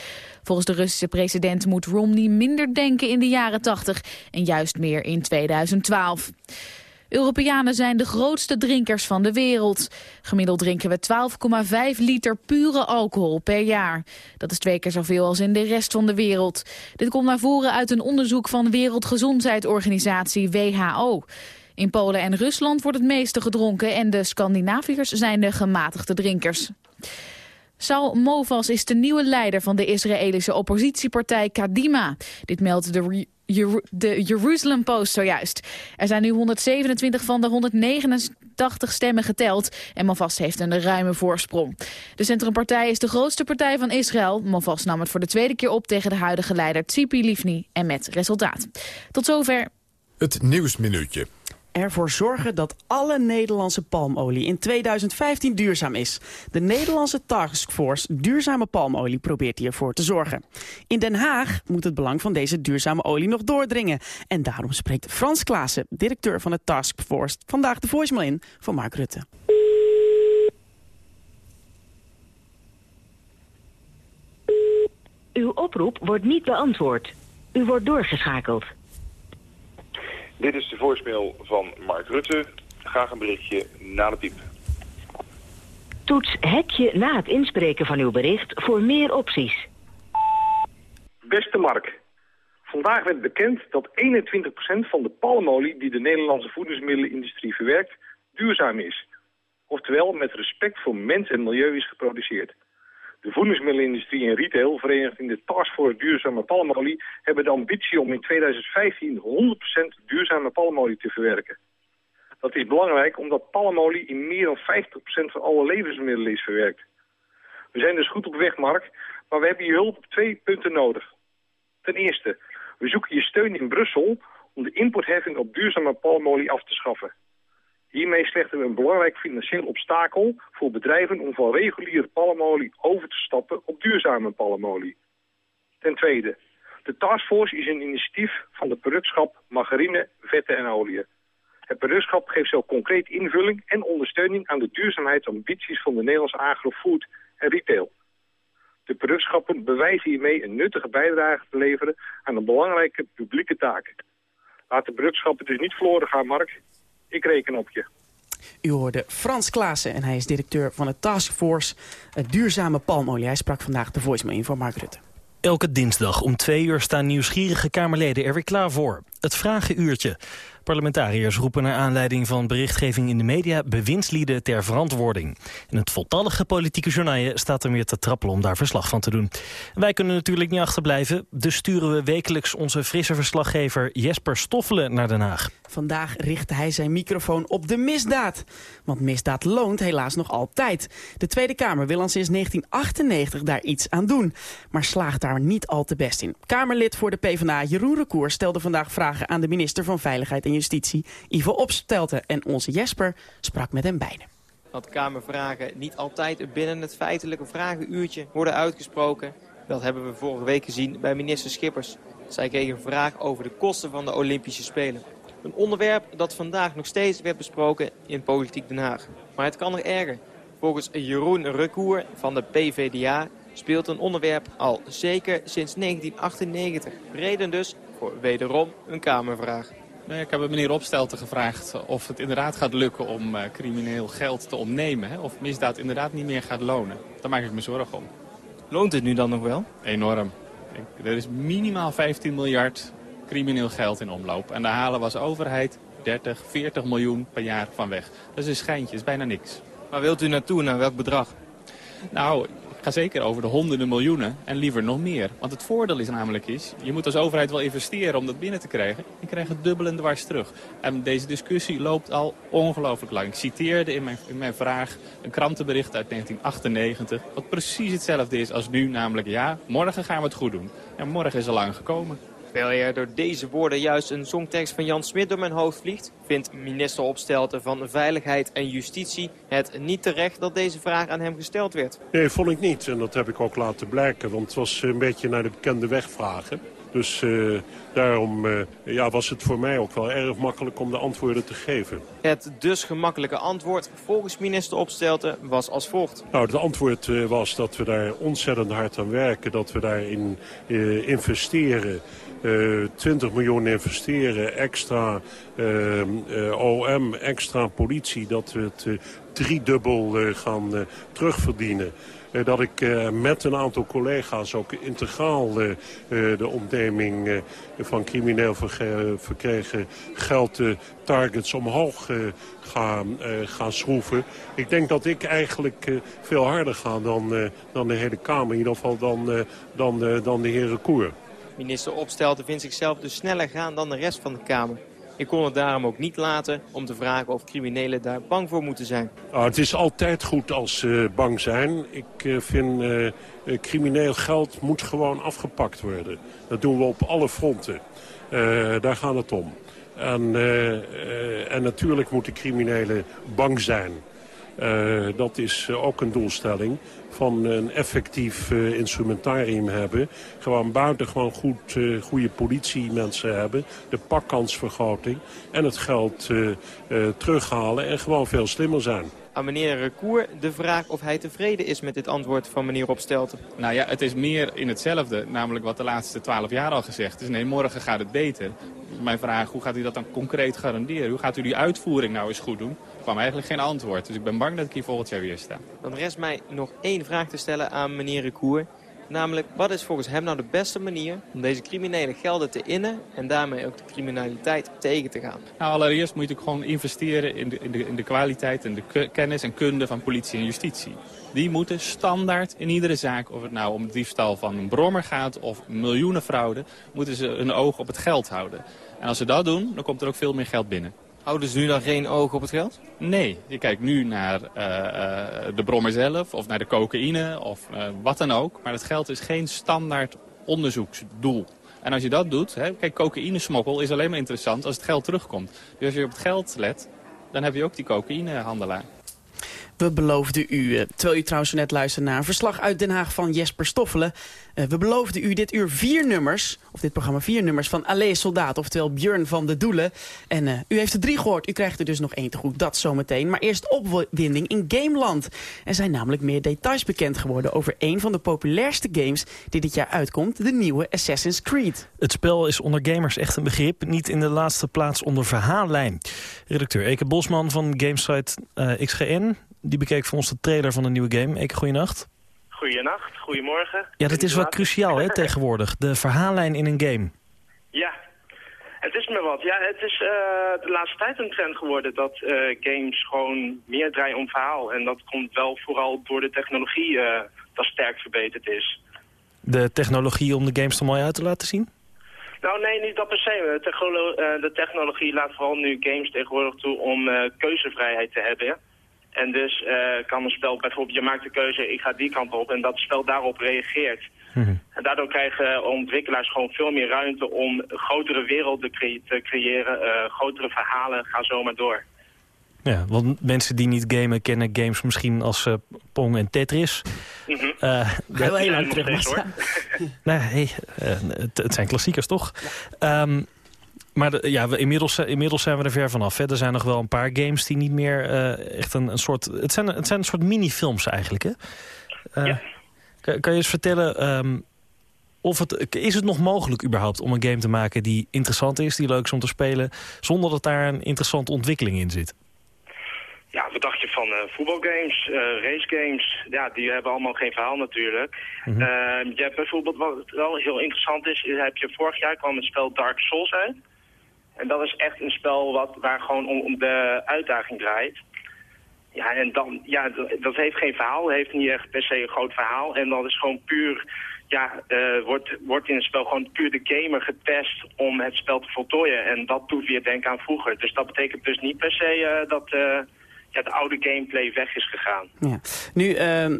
Volgens de Russische president moet Romney minder denken in de jaren 80 en juist meer in 2012. Europeanen zijn de grootste drinkers van de wereld. Gemiddeld drinken we 12,5 liter pure alcohol per jaar. Dat is twee keer zoveel als in de rest van de wereld. Dit komt naar voren uit een onderzoek van Wereldgezondheidsorganisatie WHO. In Polen en Rusland wordt het meeste gedronken en de Scandinaviërs zijn de gematigde drinkers. Saul Movas is de nieuwe leider van de Israëlische oppositiepartij Kadima. Dit meldt de de Jerusalem Post zojuist. Er zijn nu 127 van de 189 stemmen geteld en Movas heeft een ruime voorsprong. De Centrumpartij is de grootste partij van Israël. Movas nam het voor de tweede keer op tegen de huidige leider Tzipi Livni en met resultaat. Tot zover. Het Nieuwsminuutje ervoor zorgen dat alle Nederlandse palmolie in 2015 duurzaam is. De Nederlandse Taskforce Duurzame Palmolie probeert hiervoor te zorgen. In Den Haag moet het belang van deze duurzame olie nog doordringen. En daarom spreekt Frans Klaassen, directeur van de Taskforce, vandaag de voicemail in van Mark Rutte. Uw oproep wordt niet beantwoord. U wordt doorgeschakeld. Dit is de voicemail van Mark Rutte. Graag een berichtje na de piep. Toets hekje na het inspreken van uw bericht voor meer opties. Beste Mark, vandaag werd bekend dat 21% van de palmolie die de Nederlandse voedingsmiddelenindustrie verwerkt duurzaam is. Oftewel met respect voor mens en milieu is geproduceerd. De voedingsmiddelenindustrie en retail, verenigd in de Taskforce Duurzame Palmolie, hebben de ambitie om in 2015 100% duurzame palmolie te verwerken. Dat is belangrijk omdat palmolie in meer dan 50% van alle levensmiddelen is verwerkt. We zijn dus goed op weg, Mark, maar we hebben je hulp op twee punten nodig. Ten eerste, we zoeken je steun in Brussel om de importheffing op duurzame palmolie af te schaffen. Hiermee slechten we een belangrijk financieel obstakel voor bedrijven om van reguliere palmolie over te stappen op duurzame palmolie. Ten tweede, de taskforce is een initiatief van de productschap margarine, vetten en olie. Het productschap geeft zo concreet invulling en ondersteuning aan de duurzaamheidsambities van de Nederlandse agrofood en retail. De productschappen bewijzen hiermee een nuttige bijdrage te leveren aan een belangrijke publieke taak. Laat de productschappen dus niet verloren gaan, Mark. Ik reken op je. U hoorde Frans Klaassen en hij is directeur van de Taskforce Duurzame Palmolie. Hij sprak vandaag de voicemail in voor Mark Rutte. Elke dinsdag om twee uur staan nieuwsgierige Kamerleden er weer klaar voor. Het Vragenuurtje. Parlementariërs roepen naar aanleiding van berichtgeving in de media bewindslieden ter verantwoording. En het voltallige politieke journaal staat er weer te trappelen om daar verslag van te doen. Wij kunnen natuurlijk niet achterblijven, dus sturen we wekelijks onze frisse verslaggever Jesper Stoffelen naar Den Haag. Vandaag richtte hij zijn microfoon op de misdaad. Want misdaad loont helaas nog altijd. De Tweede Kamer wil al sinds 1998 daar iets aan doen. Maar slaagt daar niet al te best in. Kamerlid voor de PvdA Jeroen Recour stelde vandaag vragen aan de minister van Veiligheid en Justitie Ivo Opstelten. En onze Jesper sprak met hem beiden. Dat Kamervragen niet altijd binnen het feitelijke vragenuurtje worden uitgesproken. Dat hebben we vorige week gezien bij minister Schippers. Zij kreeg een vraag over de kosten van de Olympische Spelen. Een onderwerp dat vandaag nog steeds werd besproken in Politiek Den Haag. Maar het kan nog erger. Volgens Jeroen Recour van de PVDA speelt een onderwerp al zeker sinds 1998. Reden dus voor wederom een Kamervraag. Nee, ik heb meneer Opstelten gevraagd of het inderdaad gaat lukken om uh, crimineel geld te ontnemen. Hè? Of misdaad inderdaad niet meer gaat lonen. Daar maak ik me zorgen om. Loont het nu dan nog wel? Enorm. Ik, er is minimaal 15 miljard crimineel geld in omloop. En daar halen we als overheid 30, 40 miljoen per jaar van weg. Dat is een schijntje, dat is bijna niks. Waar wilt u naartoe, naar welk bedrag? Nou, ga zeker over de honderden miljoenen en liever nog meer. Want het voordeel is namelijk is, je moet als overheid wel investeren om dat binnen te krijgen. Je krijgt het dubbel en dwars terug. En deze discussie loopt al ongelooflijk lang. Ik citeerde in mijn, in mijn vraag een krantenbericht uit 1998... wat precies hetzelfde is als nu, namelijk ja, morgen gaan we het goed doen. En morgen is al lang gekomen. Terwijl er door deze woorden juist een songtekst van Jan Smit door mijn hoofd vliegt... vindt minister Opstelten van Veiligheid en Justitie het niet terecht dat deze vraag aan hem gesteld werd. Nee, vond ik niet. En dat heb ik ook laten blijken. Want het was een beetje naar de bekende weg vragen. Dus uh, daarom uh, ja, was het voor mij ook wel erg makkelijk om de antwoorden te geven. Het dus gemakkelijke antwoord volgens minister Opstelten was als volgt. Nou, het antwoord uh, was dat we daar ontzettend hard aan werken. Dat we daarin investeren. 20 miljoen investeren, extra OM, extra politie. Dat we het driedubbel gaan terugverdienen. Eh, dat ik eh, met een aantal collega's ook integraal eh, de ontneming van crimineel verkregen geld targets omhoog gaan, gaan schroeven. Ik denk dat ik eigenlijk veel harder ga dan, dan de hele Kamer. In ieder geval dan, dan, dan de heren Koer. Minister Opstelten vindt zichzelf dus sneller gaan dan de rest van de Kamer. Ik kon het daarom ook niet laten om te vragen of criminelen daar bang voor moeten zijn. Oh, het is altijd goed als ze bang zijn. Ik uh, vind uh, crimineel geld moet gewoon afgepakt worden. Dat doen we op alle fronten. daar gaat het om. En, en natuurlijk moeten criminelen bang zijn. dat is ook een doelstelling van een effectief uh, instrumentarium hebben. Gewoon buitengewoon goed, uh, goede politiemensen hebben. De pakkansvergroting en het geld uh, terughalen en gewoon veel slimmer zijn aan meneer Recour de vraag of hij tevreden is met dit antwoord van meneer Opstelten. Nou ja, het is meer in hetzelfde, namelijk wat de laatste twaalf jaar al gezegd is. Nee, morgen gaat het beter. Mijn vraag, hoe gaat u dat dan concreet garanderen? Hoe gaat u die uitvoering nou eens goed doen? Er kwam eigenlijk geen antwoord, dus ik ben bang dat ik hier volgend jaar weer sta. Dan rest mij nog één vraag te stellen aan meneer Recour. Namelijk, wat is volgens hem nou de beste manier om deze criminele gelden te innen... en daarmee ook de criminaliteit tegen te gaan? Nou, allereerst moet je gewoon investeren in de, in de, in de kwaliteit en de kennis en kunde van politie en justitie. Die moeten standaard in iedere zaak, of het nou om diefstal van een brommer gaat... of miljoenen fraude, moeten ze een oog op het geld houden. En als ze dat doen, dan komt er ook veel meer geld binnen. Houden ze nu dan geen oog op het geld? Nee, je kijkt nu naar uh, uh, de brommer zelf of naar de cocaïne of uh, wat dan ook. Maar het geld is geen standaard onderzoeksdoel. En als je dat doet, hè, kijk, cocaïnesmokkel is alleen maar interessant als het geld terugkomt. Dus als je op het geld let, dan heb je ook die cocaïnehandelaar. We beloofden u, uh, terwijl u trouwens net luisterde naar een verslag uit Den Haag van Jesper Stoffelen. Uh, we beloofden u dit uur vier nummers, of dit programma vier nummers van Allee Soldaat, oftewel Björn van de Doelen. En uh, u heeft er drie gehoord, u krijgt er dus nog één te goed, dat zometeen. Maar eerst opwinding in Gameland. Er zijn namelijk meer details bekend geworden over een van de populairste games die dit jaar uitkomt, de nieuwe Assassin's Creed. Het spel is onder gamers echt een begrip, niet in de laatste plaats onder verhaallijn. Redacteur Eke Bosman van gamesite XGN die bekeek voor ons de trailer van de nieuwe game. Eke, goeienacht. Goeienacht, goedemorgen. Ja, dat is wel cruciaal hè, tegenwoordig. De verhaallijn in een game. Ja, het is me wat. Ja, het is uh, de laatste tijd een trend geworden dat uh, games gewoon meer draaien om verhaal. En dat komt wel vooral door de technologie uh, dat sterk verbeterd is. De technologie om de games er mooi uit te laten zien? Nou nee, niet dat per se. De technologie laat vooral nu games tegenwoordig toe om keuzevrijheid te hebben. En dus uh, kan een spel bijvoorbeeld, je maakt de keuze, ik ga die kant op en dat spel daarop reageert. Mm En daardoor krijgen ontwikkelaars gewoon veel meer ruimte om grotere werelden cre te creëren, uh, grotere verhalen, ga zo maar door. Ja, want mensen die niet gamen kennen games misschien als uh, Pong en Tetris. Mm -hmm. uh, heel lang terug, hoor. nee, hey, het, het, zijn klassiekers toch? Ja. Um, maar de, ja, we, inmiddels, inmiddels zijn we er ver vanaf. Hè. Er zijn nog wel een paar games die niet meer uh, echt een, een soort... Het zijn, het zijn een soort minifilms eigenlijk, hè? Uh, ja. kan, kan, je eens vertellen... Um, of het, is het nog mogelijk überhaupt om een game te maken die interessant is, die leuk is om te spelen, zonder dat daar een interessante ontwikkeling in zit? Ja, wat dacht je van uh, voetbalgames, uh, racegames? Ja, die hebben allemaal geen verhaal natuurlijk. Mm -hmm. uh, je hebt bijvoorbeeld, wat wel heel interessant is, heb je vorig jaar kwam het spel Dark Souls uit. En dat is echt een spel wat, waar gewoon om, om de uitdaging draait. Ja, en dan, ja, dat, heeft geen verhaal, heeft niet echt per se een groot verhaal. En dat is gewoon puur, ja, eh, wordt, wordt in het spel gewoon puur de gamer getest om het spel te voltooien. En dat doet weer denken aan vroeger. Dus dat betekent dus niet per se eh, dat eh, ja, de oude gameplay weg is gegaan. Ja. Nu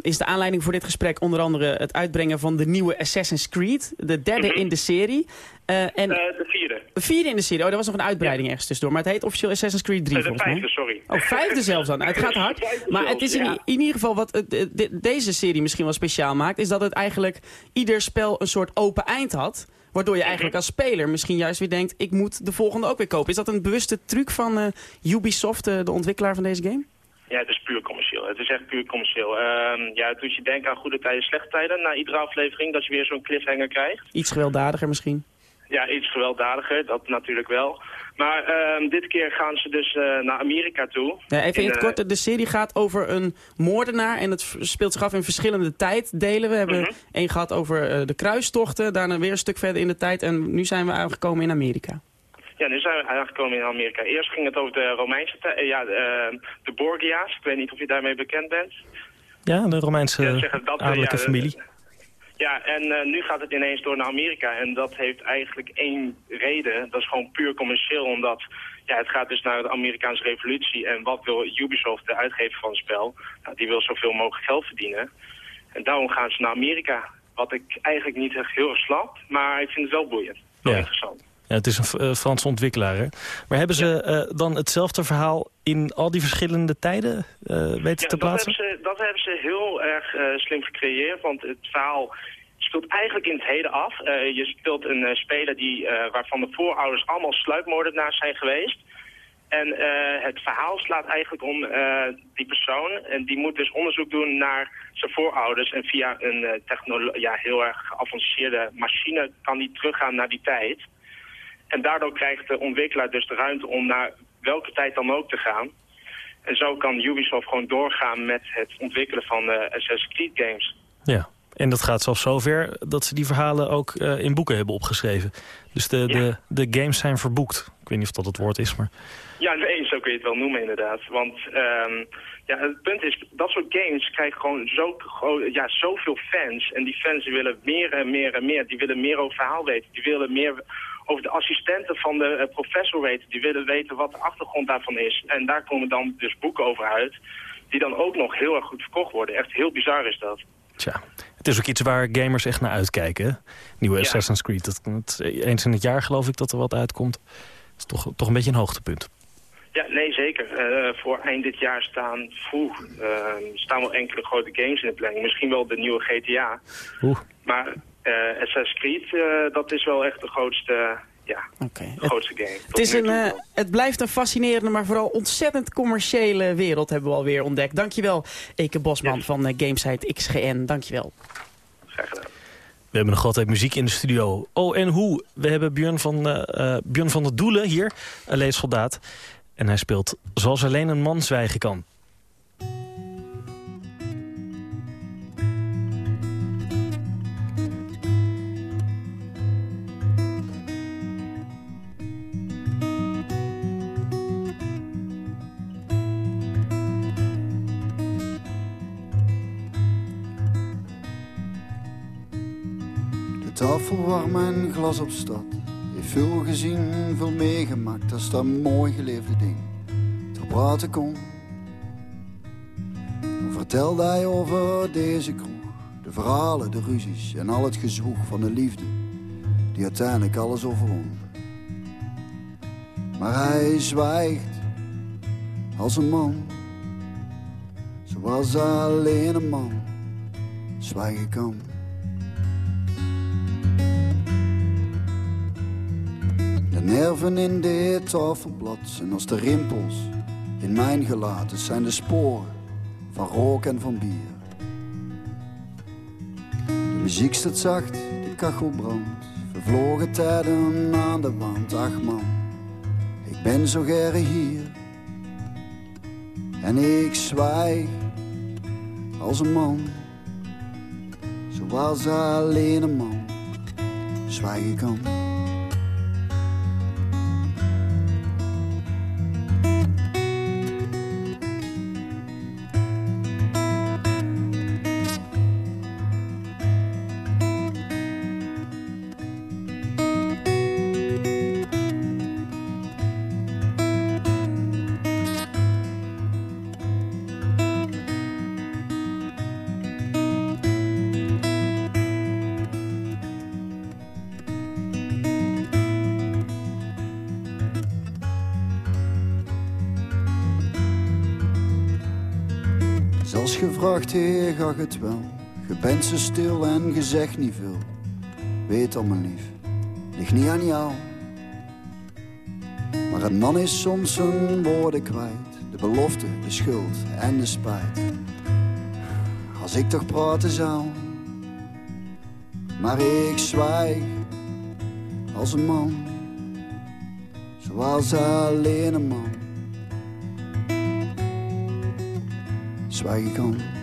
is de aanleiding voor dit gesprek onder andere het uitbrengen van de nieuwe Assassin's Creed. De derde in de serie. Eh, en de vierde. De vierde in de serie. Oh, dat was nog een uitbreiding ergens tussendoor. Maar het heet officieel Assassin's Creed 3 Eh, de volgens mij. vijfde, sorry. Oh, vijfde zelfs dan. Het gaat hard. Maar het is in, ja. in ieder geval wat eh, deze serie misschien wel speciaal maakt... is dat het eigenlijk ieder spel een soort open eind had... Waardoor je eigenlijk als speler misschien juist weer denkt... ik moet de volgende ook weer kopen. Is dat een bewuste truc van eh, Ubisoft, eh, de ontwikkelaar van deze game? Ja, het is puur commercieel. Het is echt puur commercieel. Ehm, ja, het doet je denken aan goede tijden, slechte tijden. Na iedere aflevering dat je weer zo'n cliffhanger krijgt. Iets gewelddadiger misschien? Ja, iets gewelddadiger, dat natuurlijk wel. Maar ehm, dit keer gaan ze dus eh, naar Amerika toe. Ja, even in het eh, kort, de serie gaat over een moordenaar en het speelt zich af in verschillende tijddelen. We hebben Mhm. één gehad over eh, de kruistochten, daarna weer een stuk verder in de tijd en nu zijn we aangekomen in Amerika. Ja, nu zijn we aangekomen in Amerika. Eerst ging het over de Romeinse tijd, ja, de, de Borgia's. Ik weet niet of je daarmee bekend bent. Ja, de Romeinse Ja, dat, adellijke ja, familie. Ja, en eh, nu gaat het ineens door naar Amerika. En dat heeft eigenlijk één reden. Dat is gewoon puur commercieel, omdat ja, het gaat dus naar de Amerikaanse revolutie. En wat wil Ubisoft, de uitgever van het spel? Nou, die wil zoveel mogelijk geld verdienen. En daarom gaan ze naar Amerika. Wat ik eigenlijk niet echt heel erg snap, maar ik vind het wel boeiend. Wel Ja. interessant. Ja, het is een eh, Franse ontwikkelaar, hè? Maar hebben ze eh, dan hetzelfde verhaal in al die verschillende tijden eh, weten Ja, te dat plaatsen? hebben, ze, dat hebben ze heel erg slim gecreëerd, want het verhaal speelt eigenlijk in het heden af. Je speelt een speler die, waarvan de voorouders allemaal sluipmoordenaars zijn geweest. En het verhaal slaat eigenlijk om die persoon. En die moet dus onderzoek doen naar zijn voorouders. En via een technolo- ja, heel erg geavanceerde machine kan die teruggaan naar die tijd. En daardoor krijgt de ontwikkelaar dus de ruimte om naar welke tijd dan ook te gaan. En zo kan Ubisoft gewoon doorgaan met het ontwikkelen van eh Assassin's Creed games. Ja, en dat gaat zelfs zover dat ze die verhalen ook eh, in boeken hebben opgeschreven. Dus de, de, de games zijn verboekt. Ik weet niet of dat het woord is, maar... Ja, nee, zo kun je het wel noemen inderdaad. Want ehm, ja, het punt is, dat soort games krijgen gewoon zo, ja, zoveel fans. En die fans willen meer en meer en meer. Die willen meer over verhaal weten. Die willen meer over de assistenten van de eh, professor weten. Die willen weten wat de achtergrond daarvan is. En daar komen dan dus boeken over uit. Die dan ook nog heel erg goed verkocht worden. Echt heel bizar is dat. Tja, het is ook iets waar gamers echt naar uitkijken. Nieuwe Ja. Assassin's Creed. Dat, dat, eens in het jaar geloof ik dat er wat uitkomt. Dat is toch, toch een beetje een hoogtepunt. Ja, nee, zeker. Eh, voor eind dit jaar staan, vroeg, staan wel enkele grote games in de planning. Misschien wel de nieuwe GTA. Oeh. Maar eh Assassin's Creed, eh, dat is wel echt de grootste, ja, de grootste game. Het, is een, eh, het blijft een fascinerende, maar vooral ontzettend commerciële wereld hebben we alweer ontdekt. Dankjewel, Eke Bosman van eh, Gamesite XGN. Dankjewel. Graag gedaan. We hebben nog altijd muziek in de studio. Oh, en hoe? We hebben Björn van, eh, eh, Björn van der Doelen hier, een leessoldaat. En hij speelt Zoals alleen een man zwijgen kan. Tafel waar mijn glas op staat, heeft veel gezien, veel meegemaakt. Dat is dat mooi geleefde ding. Ter praten kon. Vertelde hij over deze kroeg. De verhalen, de ruzies en al het gezwoeg van de liefde. Die uiteindelijk alles overwon. Maar hij zwijgt als een man. Zoals alleen een man zwijgen kan. De nerven in dit tafelblad zijn als de rimpels in mijn gelaat. Het zijn de sporen van rook en van bier. De muziek staat zacht, de kachel brandt. Vervlogen tijden aan de wand. Ach man, ik ben zo gerre hier. En ik zwijg als een man. Zoals alleen een man zwijgen kan. Ga het wel. Je bent zo stil en je zegt niet veel. Weet al, mijn lief, ligt niet aan jou. Maar een man is soms zijn woorden kwijt. De belofte, de schuld en de spijt. Als ik toch praten zou. Maar ik zwijg als een man. Zoals alleen een man. Zwijg ik aan.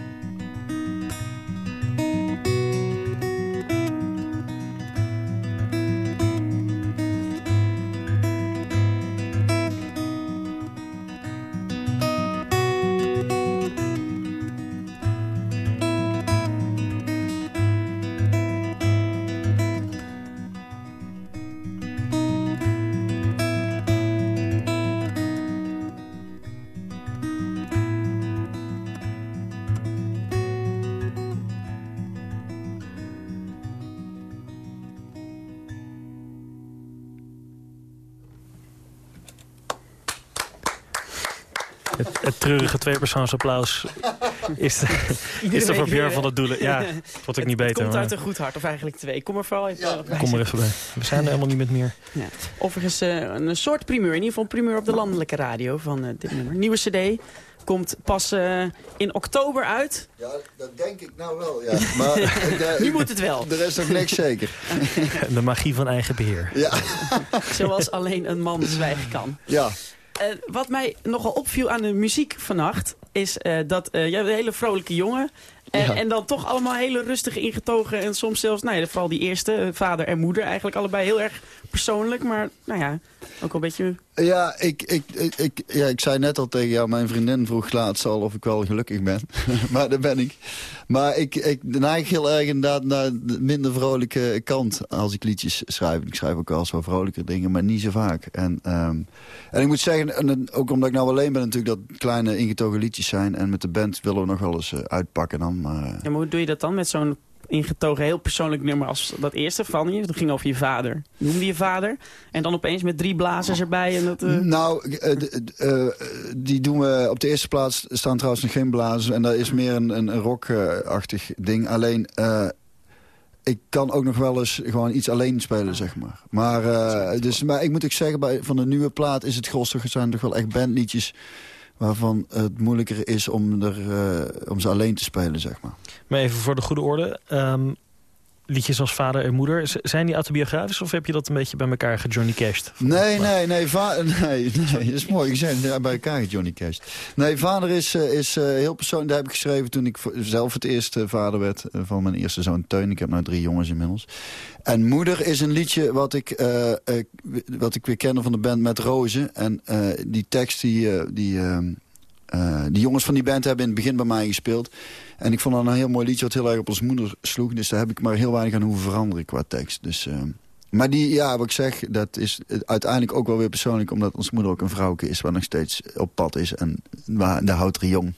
Het, treurige tweepersoonsapplaus is, is er voor Björn van het Doelen. Ja, het wordt ook niet beter. Het komt maar- uit een goed hart, of eigenlijk twee. Kom er vooral even bij Kom er even bij. We zijn er helemaal niet met meer. Ja. Overigens eh, een soort primeur, in ieder geval een primeur op de landelijke radio van eh, dit nummer. Nieuwe cd komt pas eh, in oktober uit. Ja, dat denk ik nou wel, ja. Maar Nu moet het wel. Er is nog niks zeker. De magie van eigen beheer. Ja. Zoals alleen een man zwijgen kan. Ja. Eh, wat mij nogal opviel aan de muziek vannacht... is eh, dat eh, jij een hele vrolijke jongen... En, Ja. en dan toch allemaal hele rustige ingetogen. En soms zelfs, nou ja, vooral die eerste, vader en moeder... eigenlijk allebei heel erg persoonlijk. Maar nou ja, ook wel een beetje... Ja, ik, ik, ik, ik- ja, ik zei net al tegen jou, mijn vriendin vroeg laatst al of ik wel gelukkig ben. maar dat ben ik. Maar ik, ik neig heel erg inderdaad naar de minder vrolijke kant als ik liedjes schrijf. Ik schrijf ook wel eens wat vrolijker dingen, maar niet zo vaak. En, ehm, en ik moet zeggen, en ook omdat ik nou alleen ben natuurlijk, dat kleine ingetogen liedjes zijn. En met de band willen we nog wel eens eh, uitpakken dan. Maar, eh, Ja, maar hoe doe je dat dan met zo'n ingetogen, heel persoonlijk nummer als dat eerste van je? Dat ging over je vader. Noemde je vader. En dan opeens met drie blazers erbij. En dat, eh, Nou, eh, eh, die doen we op de eerste plaats staan trouwens nog geen blazers. En dat is meer een, een, rockachtig ding. Alleen, ik kan ook nog wel eens gewoon iets alleen spelen, zeg maar. Maar, dus, maar ik moet ook zeggen, bij, van de nieuwe plaat is het gros zijn toch wel echt bandliedjes... waarvan het moeilijker is om, er, eh, om ze alleen te spelen, zeg maar. Maar even voor de goede orde. ehm, liedjes als vader en moeder. z- Zijn die autobiografisch of heb je dat een beetje bij elkaar gejohnny cashed? Nee, nee, nee, va nee, nee, dat is mooi gezegd. Ja, bij elkaar Johnny Cash. Nee, vader is, eh, is eh, heel persoonlijk. Dat heb ik geschreven toen ik zelf het eerste vader werd eh, van mijn eerste zoon Teun. Ik heb nou drie jongens inmiddels. En moeder is een liedje wat ik, eh, eh, wat ik weer kende van de band Met Rozen. En eh, die tekst die... eh, die eh, die jongens van die band hebben in het begin bij mij gespeeld. En ik vond dat een heel mooi liedje wat heel erg op ons moeder sloeg. Dus daar heb ik maar heel weinig aan hoeven veranderen qua tekst. Dus, ehm, maar die, ja, wat ik zeg, dat is uiteindelijk ook wel weer persoonlijk... omdat ons moeder ook een vrouwke is waar nog steeds op pad is. En waar, daar houdt er jong.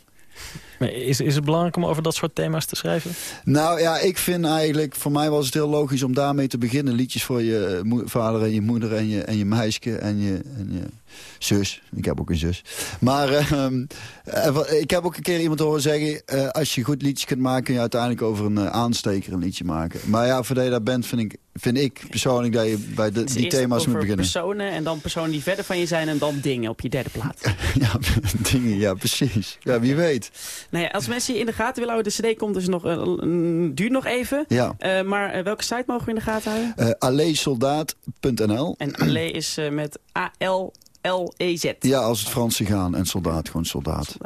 Maar is, is het belangrijk om over dat soort thema's te schrijven? Nou ja, ik vind eigenlijk, voor mij was het heel logisch om daarmee te beginnen. Liedjes voor je mo- vader en je moeder en je, en je meisje en je, en je zus. Ik heb ook een zus. Maar ehm, eh, ik heb ook een keer iemand horen zeggen... eh, als je goed liedjes kunt maken, kun je uiteindelijk over een eh, aansteker een liedje maken. Maar ja, voor dat je dat bent, vind ik, vind ik persoonlijk dat je bij de, is die thema's moet beginnen. personen en dan personen die verder van je zijn en dan dingen op je derde plaats. ja, dingen, ja, precies. Ja, wie weet. Nou ja, als mensen je in de gaten willen houden, de cd komt dus nog, duurt nog even. Ja. Maar welke site mogen we in de gaten houden? Eh alleesoldaat.nl En Allee is met A-L-L-E-Z. Ja, als het Franse gaan en soldaat, gewoon soldaat.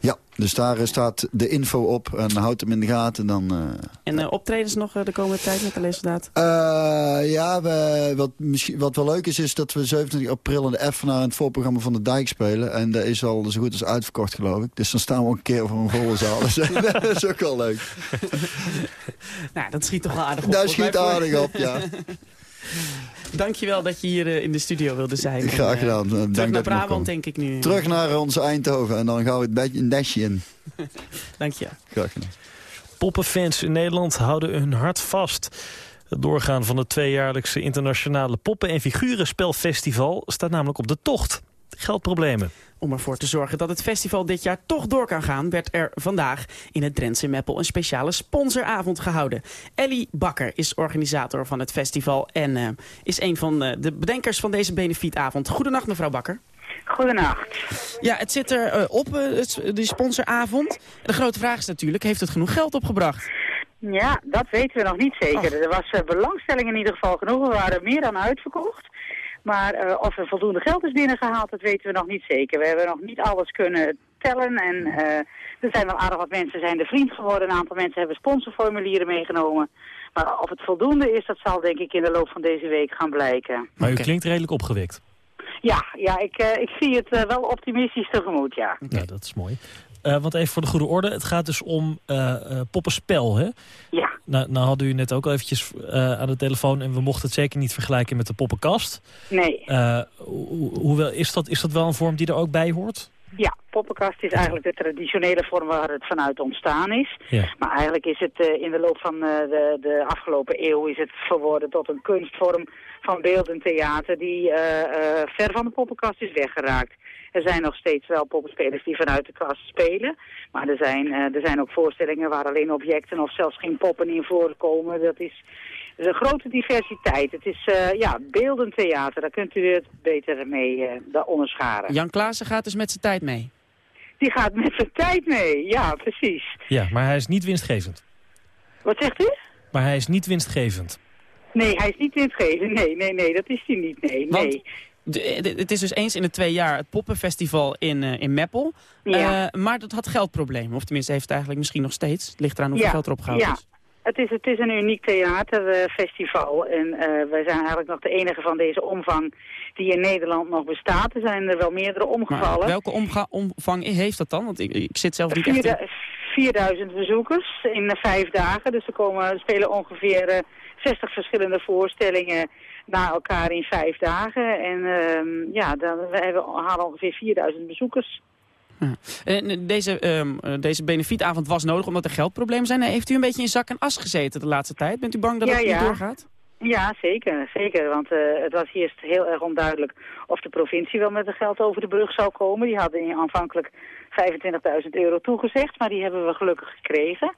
Ja, dus daar eh, staat de info op en houd hem in de gaten. Dan, eh, En eh, optredens nog de komende tijd met Allee Soldaat? Eh, ja, we, wat, misschien, wat wel leuk is, is dat we 27 april in de in het voorprogramma van de Dijk spelen. En dat is al zo goed als uitverkocht, geloof ik. Dus dan staan we ook een keer voor een volle zaal. Dus dat is ook wel leuk. Nou, dat schiet toch wel aardig op. Dat schiet aardig op, ja. Dankjewel dat je hier eh, in de studio wilde zijn. Graag En, eh, gedaan. Dank terug naar Brabant, denk ik nu. Terug naar onze Eindhoven en dan gaan we het beetje een nestje in. Dank je. Graag gedaan. Poppenfans in Nederland houden hun hart vast. Het doorgaan van het tweejaarlijkse internationale poppen- en figurenspelfestival staat namelijk op de tocht. Geldproblemen. Om ervoor te zorgen dat het festival dit jaar toch door kan gaan... werd er vandaag in het Drentse Meppel een speciale sponsoravond gehouden. Ellie Bakker is organisator van het festival... en uh, is een van uh, de bedenkers van deze benefietavond. Goedenacht, mevrouw Bakker. Goedenacht. Ja, het zit er uh, op, die sponsoravond. De grote vraag is natuurlijk, heeft het genoeg geld opgebracht? Ja, dat weten we nog niet zeker. Oh. Er was belangstelling in ieder geval genoeg. We waren meer dan uitverkocht. Maar uh, of er voldoende geld is binnengehaald, dat weten we nog niet zeker. We hebben nog niet alles kunnen tellen. En uh, er zijn wel aardig wat mensen zijn de vriend geworden. Een aantal mensen hebben sponsorformulieren meegenomen. Maar of het voldoende is, dat zal denk ik in de loop van deze week gaan blijken. Maar u klinkt redelijk opgewekt. Ja, ja ik, uh, ik zie het uh, wel optimistisch tegemoet, ja. Ja, dat is mooi. Uh, want even voor de goede orde, het gaat dus om poppenspel, hè? Ja. Nou, nou hadden u net ook al eventjes aan de telefoon... en we mochten het zeker niet vergelijken met de poppenkast. Nee. Ho hoewel, is dat, is dat wel een vorm die er ook bij hoort? Ja, poppenkast is eigenlijk de traditionele vorm waar het vanuit ontstaan is. Ja. Maar eigenlijk is het uh, in de loop van uh, de, de afgelopen eeuw is het verworden tot een kunstvorm van beeldend theater die uh, ver van de poppenkast is weggeraakt. Er zijn nog steeds wel poppenspelers die vanuit de kast spelen. Maar er zijn, er zijn ook voorstellingen waar alleen objecten of zelfs geen poppen in voorkomen. Dat is, is een grote diversiteit. Het is uh, ja, beeldend theater. Daar kunt u het beter mee uh, onderscharen. Jan Klaassen gaat dus met zijn tijd mee? Die gaat met zijn tijd mee, ja, precies. Ja, maar hij is niet winstgevend. Wat zegt u? Maar hij is niet winstgevend. Nee, hij is niet winstgevend. Nee, nee, nee, dat is hij niet. Nee, Want... nee. De, het is dus eens in de twee jaar het poppenfestival in, uh, in Meppel. Ja. Uh, maar dat had geldproblemen. Of tenminste heeft het eigenlijk misschien nog steeds. Het ligt eraan hoeveel ja. geld erop gehouden ja. is. Het is, het is een uniek theaterfestival en uh, wij zijn eigenlijk nog de enige van deze omvang die in Nederland nog bestaat. Er zijn er wel meerdere omgevallen. Maar welke omga omvang heeft dat dan? Want ik, ik zit zelf niet echt in... 4000 bezoekers in vijf dagen. Dus er komen, spelen ongeveer uh, 60 verschillende voorstellingen na elkaar in vijf dagen. En uh, ja, dan, we hebben, halen ongeveer 4000 bezoekers. Ja. En deze, um, deze benefietavond was nodig omdat er geldproblemen zijn. Heeft u een beetje in zak en as gezeten de laatste tijd? Bent u bang dat ja, het ja. niet doorgaat? Ja, zeker. zeker. Want uh, het was eerst heel erg onduidelijk of de provincie wel met het geld over de brug zou komen. Die hadden aanvankelijk 25.000 euro toegezegd, maar die hebben we gelukkig gekregen.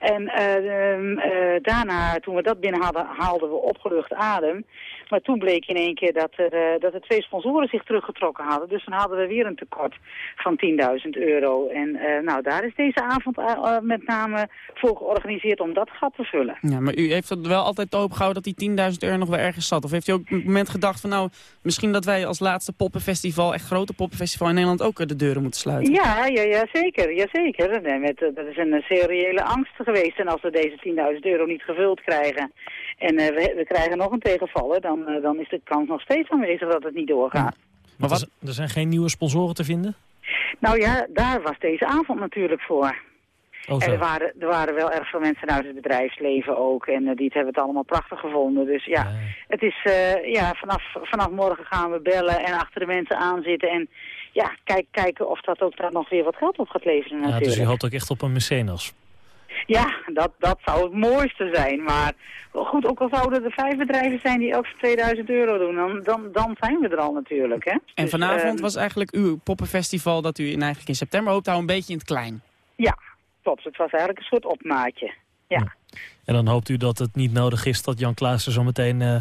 En uh, uh, daarna, toen we dat binnen hadden, haalden we opgelucht adem. Maar toen bleek in één keer dat er, uh, dat er twee sponsoren zich teruggetrokken hadden. Dus dan hadden we weer een tekort van 10.000 euro. En nou, daar is deze avond met name voor georganiseerd om dat gat te vullen. Ja, maar u heeft het wel altijd hoop gehouden dat die 10.000 euro nog wel ergens zat? Of heeft u ook op het moment gedacht van nou, misschien dat wij als laatste poppenfestival, echt grote poppenfestival in Nederland ook de deuren moeten sluiten? Ja, ja, ja zeker. Ja, zeker. Nee, met, dat is een seriële angst geweest. En als we deze 10.000 euro niet gevuld krijgen en uh, we, we, krijgen nog een tegenvaller, dan, uh, dan is de kans nog steeds aanwezig dat het niet doorgaat. Ja. Maar wat? Er zijn geen nieuwe sponsoren te vinden? Nou ja, daar was deze avond natuurlijk voor. Oh, en er waren, er waren wel erg veel mensen uit het bedrijfsleven ook. En uh, die hebben het allemaal prachtig gevonden. Dus ja, ja. het is, ja vanaf, vanaf morgen gaan we bellen en achter de mensen aanzitten. En ja, kijk, kijken of dat ook daar nog weer wat geld op gaat leveren natuurlijk. Ja, dus je hoopt ook echt op een mecenas. Ja, dat, dat zou het mooiste zijn. Maar goed, ook al zouden er vijf bedrijven zijn die elk 2000 euro doen, dan, dan, dan zijn we er al natuurlijk. Hè? En dus, vanavond uh, was eigenlijk uw poppenfestival dat u in, eigenlijk in september hoopt houden een beetje in het klein. Ja, klopt. Het was eigenlijk een soort opmaatje. Ja. ja. En dan hoopt u dat het niet nodig is dat Jan Klaassen zo meteen uh,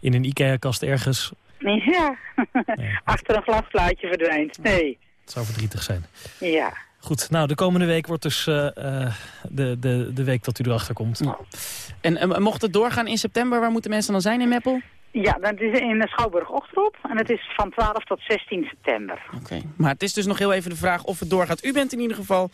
in een IKEA-kast ergens... Ja, nee, achter een glasplaatje verdwijnt. Nee. Het zou verdrietig zijn. Ja. Goed, nou, de komende week wordt dus uh, uh, de, de, de week dat u erachter komt. Nou. En uh, mocht het doorgaan in september, waar moeten mensen dan zijn in Meppel? Ja, dat is in de Schouwburg-Ochterop en het is van 12 tot 16 september. Oké, okay. maar het is dus nog heel even de vraag of het doorgaat. U bent in ieder geval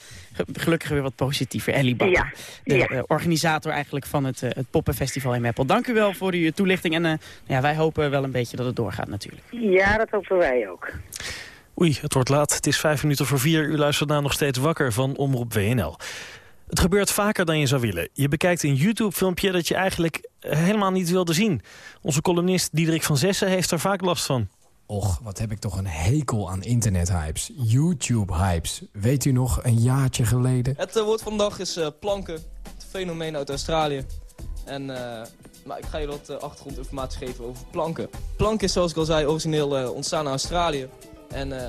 gelukkig weer wat positiever. Ellie Bakker, ja. de ja. organisator eigenlijk van het, het Poppenfestival in Meppel. Dank u wel voor uw toelichting en ja, wij hopen wel een beetje dat het doorgaat natuurlijk. Ja, dat hopen wij ook. Oei, het wordt laat. Het is vijf minuten voor vier. U luistert naar nog steeds wakker van Omroep WNL. Het gebeurt vaker dan je zou willen. Je bekijkt een YouTube-filmpje dat je eigenlijk helemaal niet wilde zien. Onze columnist Diederik van Zessen heeft er vaak last van. Och, wat heb ik toch een hekel aan internethypes. YouTube-hypes. Weet u nog, een jaartje geleden? Het uh, woord vandaag is uh, planken. Het fenomeen uit Australië. En uh, maar ik ga je wat achtergrondinformatie geven over planken. Plank is, zoals ik al zei, origineel ontstaan in Australië. En eh,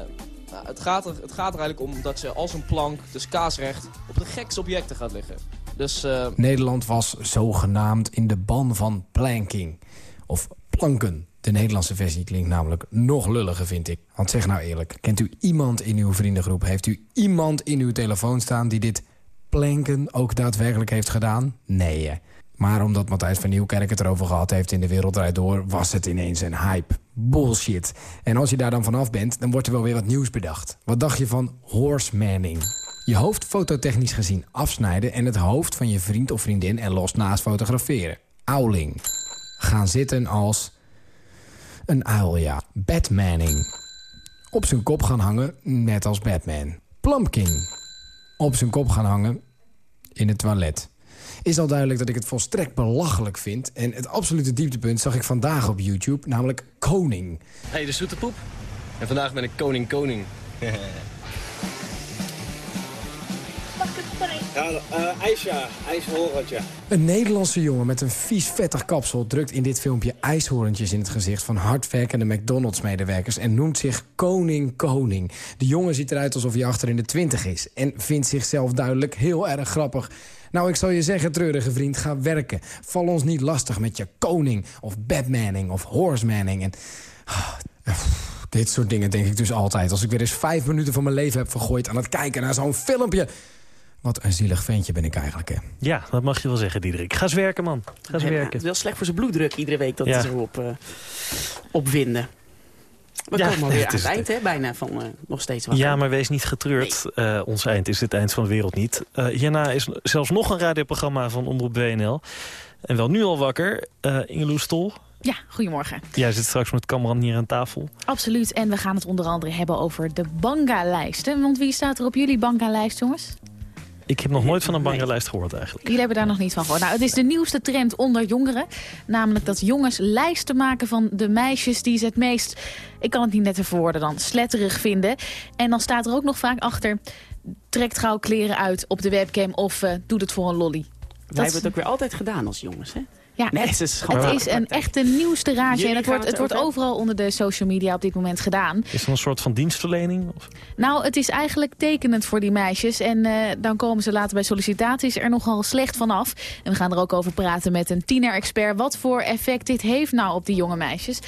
nou, het, gaat er, het gaat er eigenlijk om dat ze als een plank, dus kaasrecht, op de gekste objecten gaat liggen. Dus, uh... Nederland was zogenaamd in de ban van planking. Of planken. De Nederlandse versie klinkt namelijk nog lulliger, vind ik. Want zeg nou eerlijk, kent u iemand in uw vriendengroep... heeft u iemand in uw telefoon staan die dit planken ook daadwerkelijk heeft gedaan? Nee. Maar omdat Matthijs van Nieuwkerk het erover gehad heeft in de Wereld Door... was het ineens een hype. Bullshit. En als je daar dan vanaf bent, dan wordt er wel weer wat nieuws bedacht. Wat dacht je van horsemanning? Je hoofd fototechnisch gezien afsnijden... en het hoofd van je vriend of vriendin er los naast fotograferen. Owling. Gaan zitten als... Een uil, ja. Batmanning. Op zijn kop gaan hangen, net als Batman. Plumpking. Op zijn kop gaan hangen in het toilet is al duidelijk dat ik het volstrekt belachelijk vind. En het absolute dieptepunt zag ik vandaag op YouTube, namelijk Koning. Hey, de zoete poep. En vandaag ben ik Koning Koning. Ja, uh, ijs ja, ijshoorntje. Een Nederlandse jongen met een vies vettig kapsel... drukt in dit filmpje ijshoorntjes in het gezicht... van hardwerkende McDonald's-medewerkers en noemt zich Koning Koning. De jongen ziet eruit alsof hij achter in de twintig is... en vindt zichzelf duidelijk heel erg grappig. Nou, ik zal je zeggen, treurige vriend, ga werken. Val ons niet lastig met je koning of Batmaning of Horsemanning. En, oh, dit soort dingen denk ik dus altijd. Als ik weer eens vijf minuten van mijn leven heb vergooid aan het kijken naar zo'n filmpje... Wat een zielig ventje ben ik eigenlijk, hè. Ja, dat mag je wel zeggen, Diederik. Ga eens werken, man. Ga eens werken. Het is wel slecht voor zijn bloeddruk iedere week dat ja. ze erop uh, opwinden. We ja, komen alweer aan het eind, hè, bijna, van uh, nog steeds wat. Ja, maar wees niet getreurd. Nee. Uh, ons eind is het eind van de wereld niet. Uh, hierna is zelfs nog een radioprogramma van Omroep WNL. En wel nu al wakker, uh, Ingeloes Stol. Ja, goedemorgen. Jij zit straks met Cameron hier aan tafel. Absoluut, en we gaan het onder andere hebben over de Banga-lijsten. Want wie staat er op jullie Banga-lijst, jongens? Ik heb nog nooit van een bangerlijst gehoord eigenlijk. Jullie hebben daar nog niet van gehoord. Nou, het is de nieuwste trend onder jongeren. Namelijk dat jongens lijsten maken van de meisjes die ze het meest... ik kan het niet net verwoorden dan, sletterig vinden. En dan staat er ook nog vaak achter... trekt gauw kleren uit op de webcam of uh, doet het voor een lolly. Wij hebben het ook weer altijd gedaan als jongens, hè? Ja, het, het is een echte nieuwste rage. En het wordt, het wordt overal onder de social media op dit moment gedaan. Is het een soort van dienstverlening? Of? Nou, het is eigenlijk tekenend voor die meisjes. En uh, dan komen ze later bij sollicitaties er nogal slecht vanaf. En we gaan er ook over praten met een tiener-expert. Wat voor effect dit heeft nou op die jonge meisjes.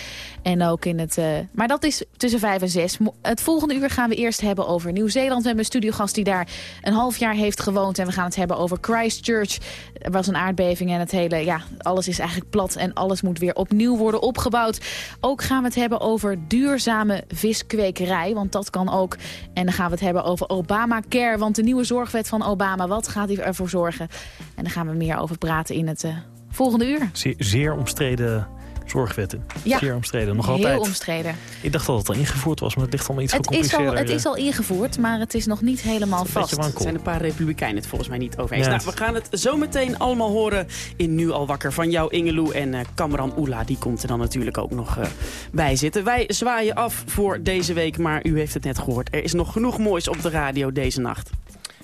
En ook in het... Uh, maar dat is tussen vijf en zes. Het volgende uur gaan we eerst hebben over Nieuw-Zeeland. We hebben een studiogast die daar een half jaar heeft gewoond. En we gaan het hebben over Christchurch. Er was een aardbeving en het hele... Ja, alles is eigenlijk plat en alles moet weer opnieuw worden opgebouwd. Ook gaan we het hebben over duurzame viskwekerij, want dat kan ook. En dan gaan we het hebben over Obamacare, want de nieuwe zorgwet van Obama, wat gaat hij ervoor zorgen? En daar gaan we meer over praten in het uh, volgende uur. Zeer omstreden zorgwetten. Ja, Zeer omstreden, nog altijd. heel omstreden. Ik dacht dat het al ingevoerd was, maar het ligt allemaal iets het is al, Het is al ingevoerd, maar het is nog niet helemaal vast. Er zijn een paar republikeinen het volgens mij niet over eens. Ja. Nou, we gaan het zo meteen allemaal horen in Nu Al Wakker van jou, Ingeloe. En uh, Kamran Oela, die komt er dan natuurlijk ook nog uh, bij zitten. Wij zwaaien af voor deze week, maar u heeft het net gehoord. Er is nog genoeg moois op de radio deze nacht.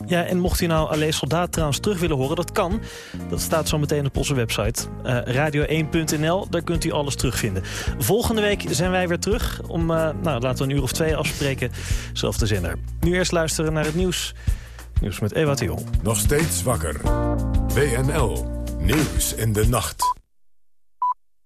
Ja, en mocht u nou alleen soldaat trouwens terug willen horen, dat kan. Dat staat zo meteen op onze website. Uh, radio1.nl, daar kunt u alles terugvinden. Volgende week zijn wij weer terug om, uh, nou, laten we een uur of twee afspreken. Zelfde zender. Nu eerst luisteren naar het nieuws. Nieuws met Ewa Jong. Nog steeds wakker. WNL. Nieuws in de nacht.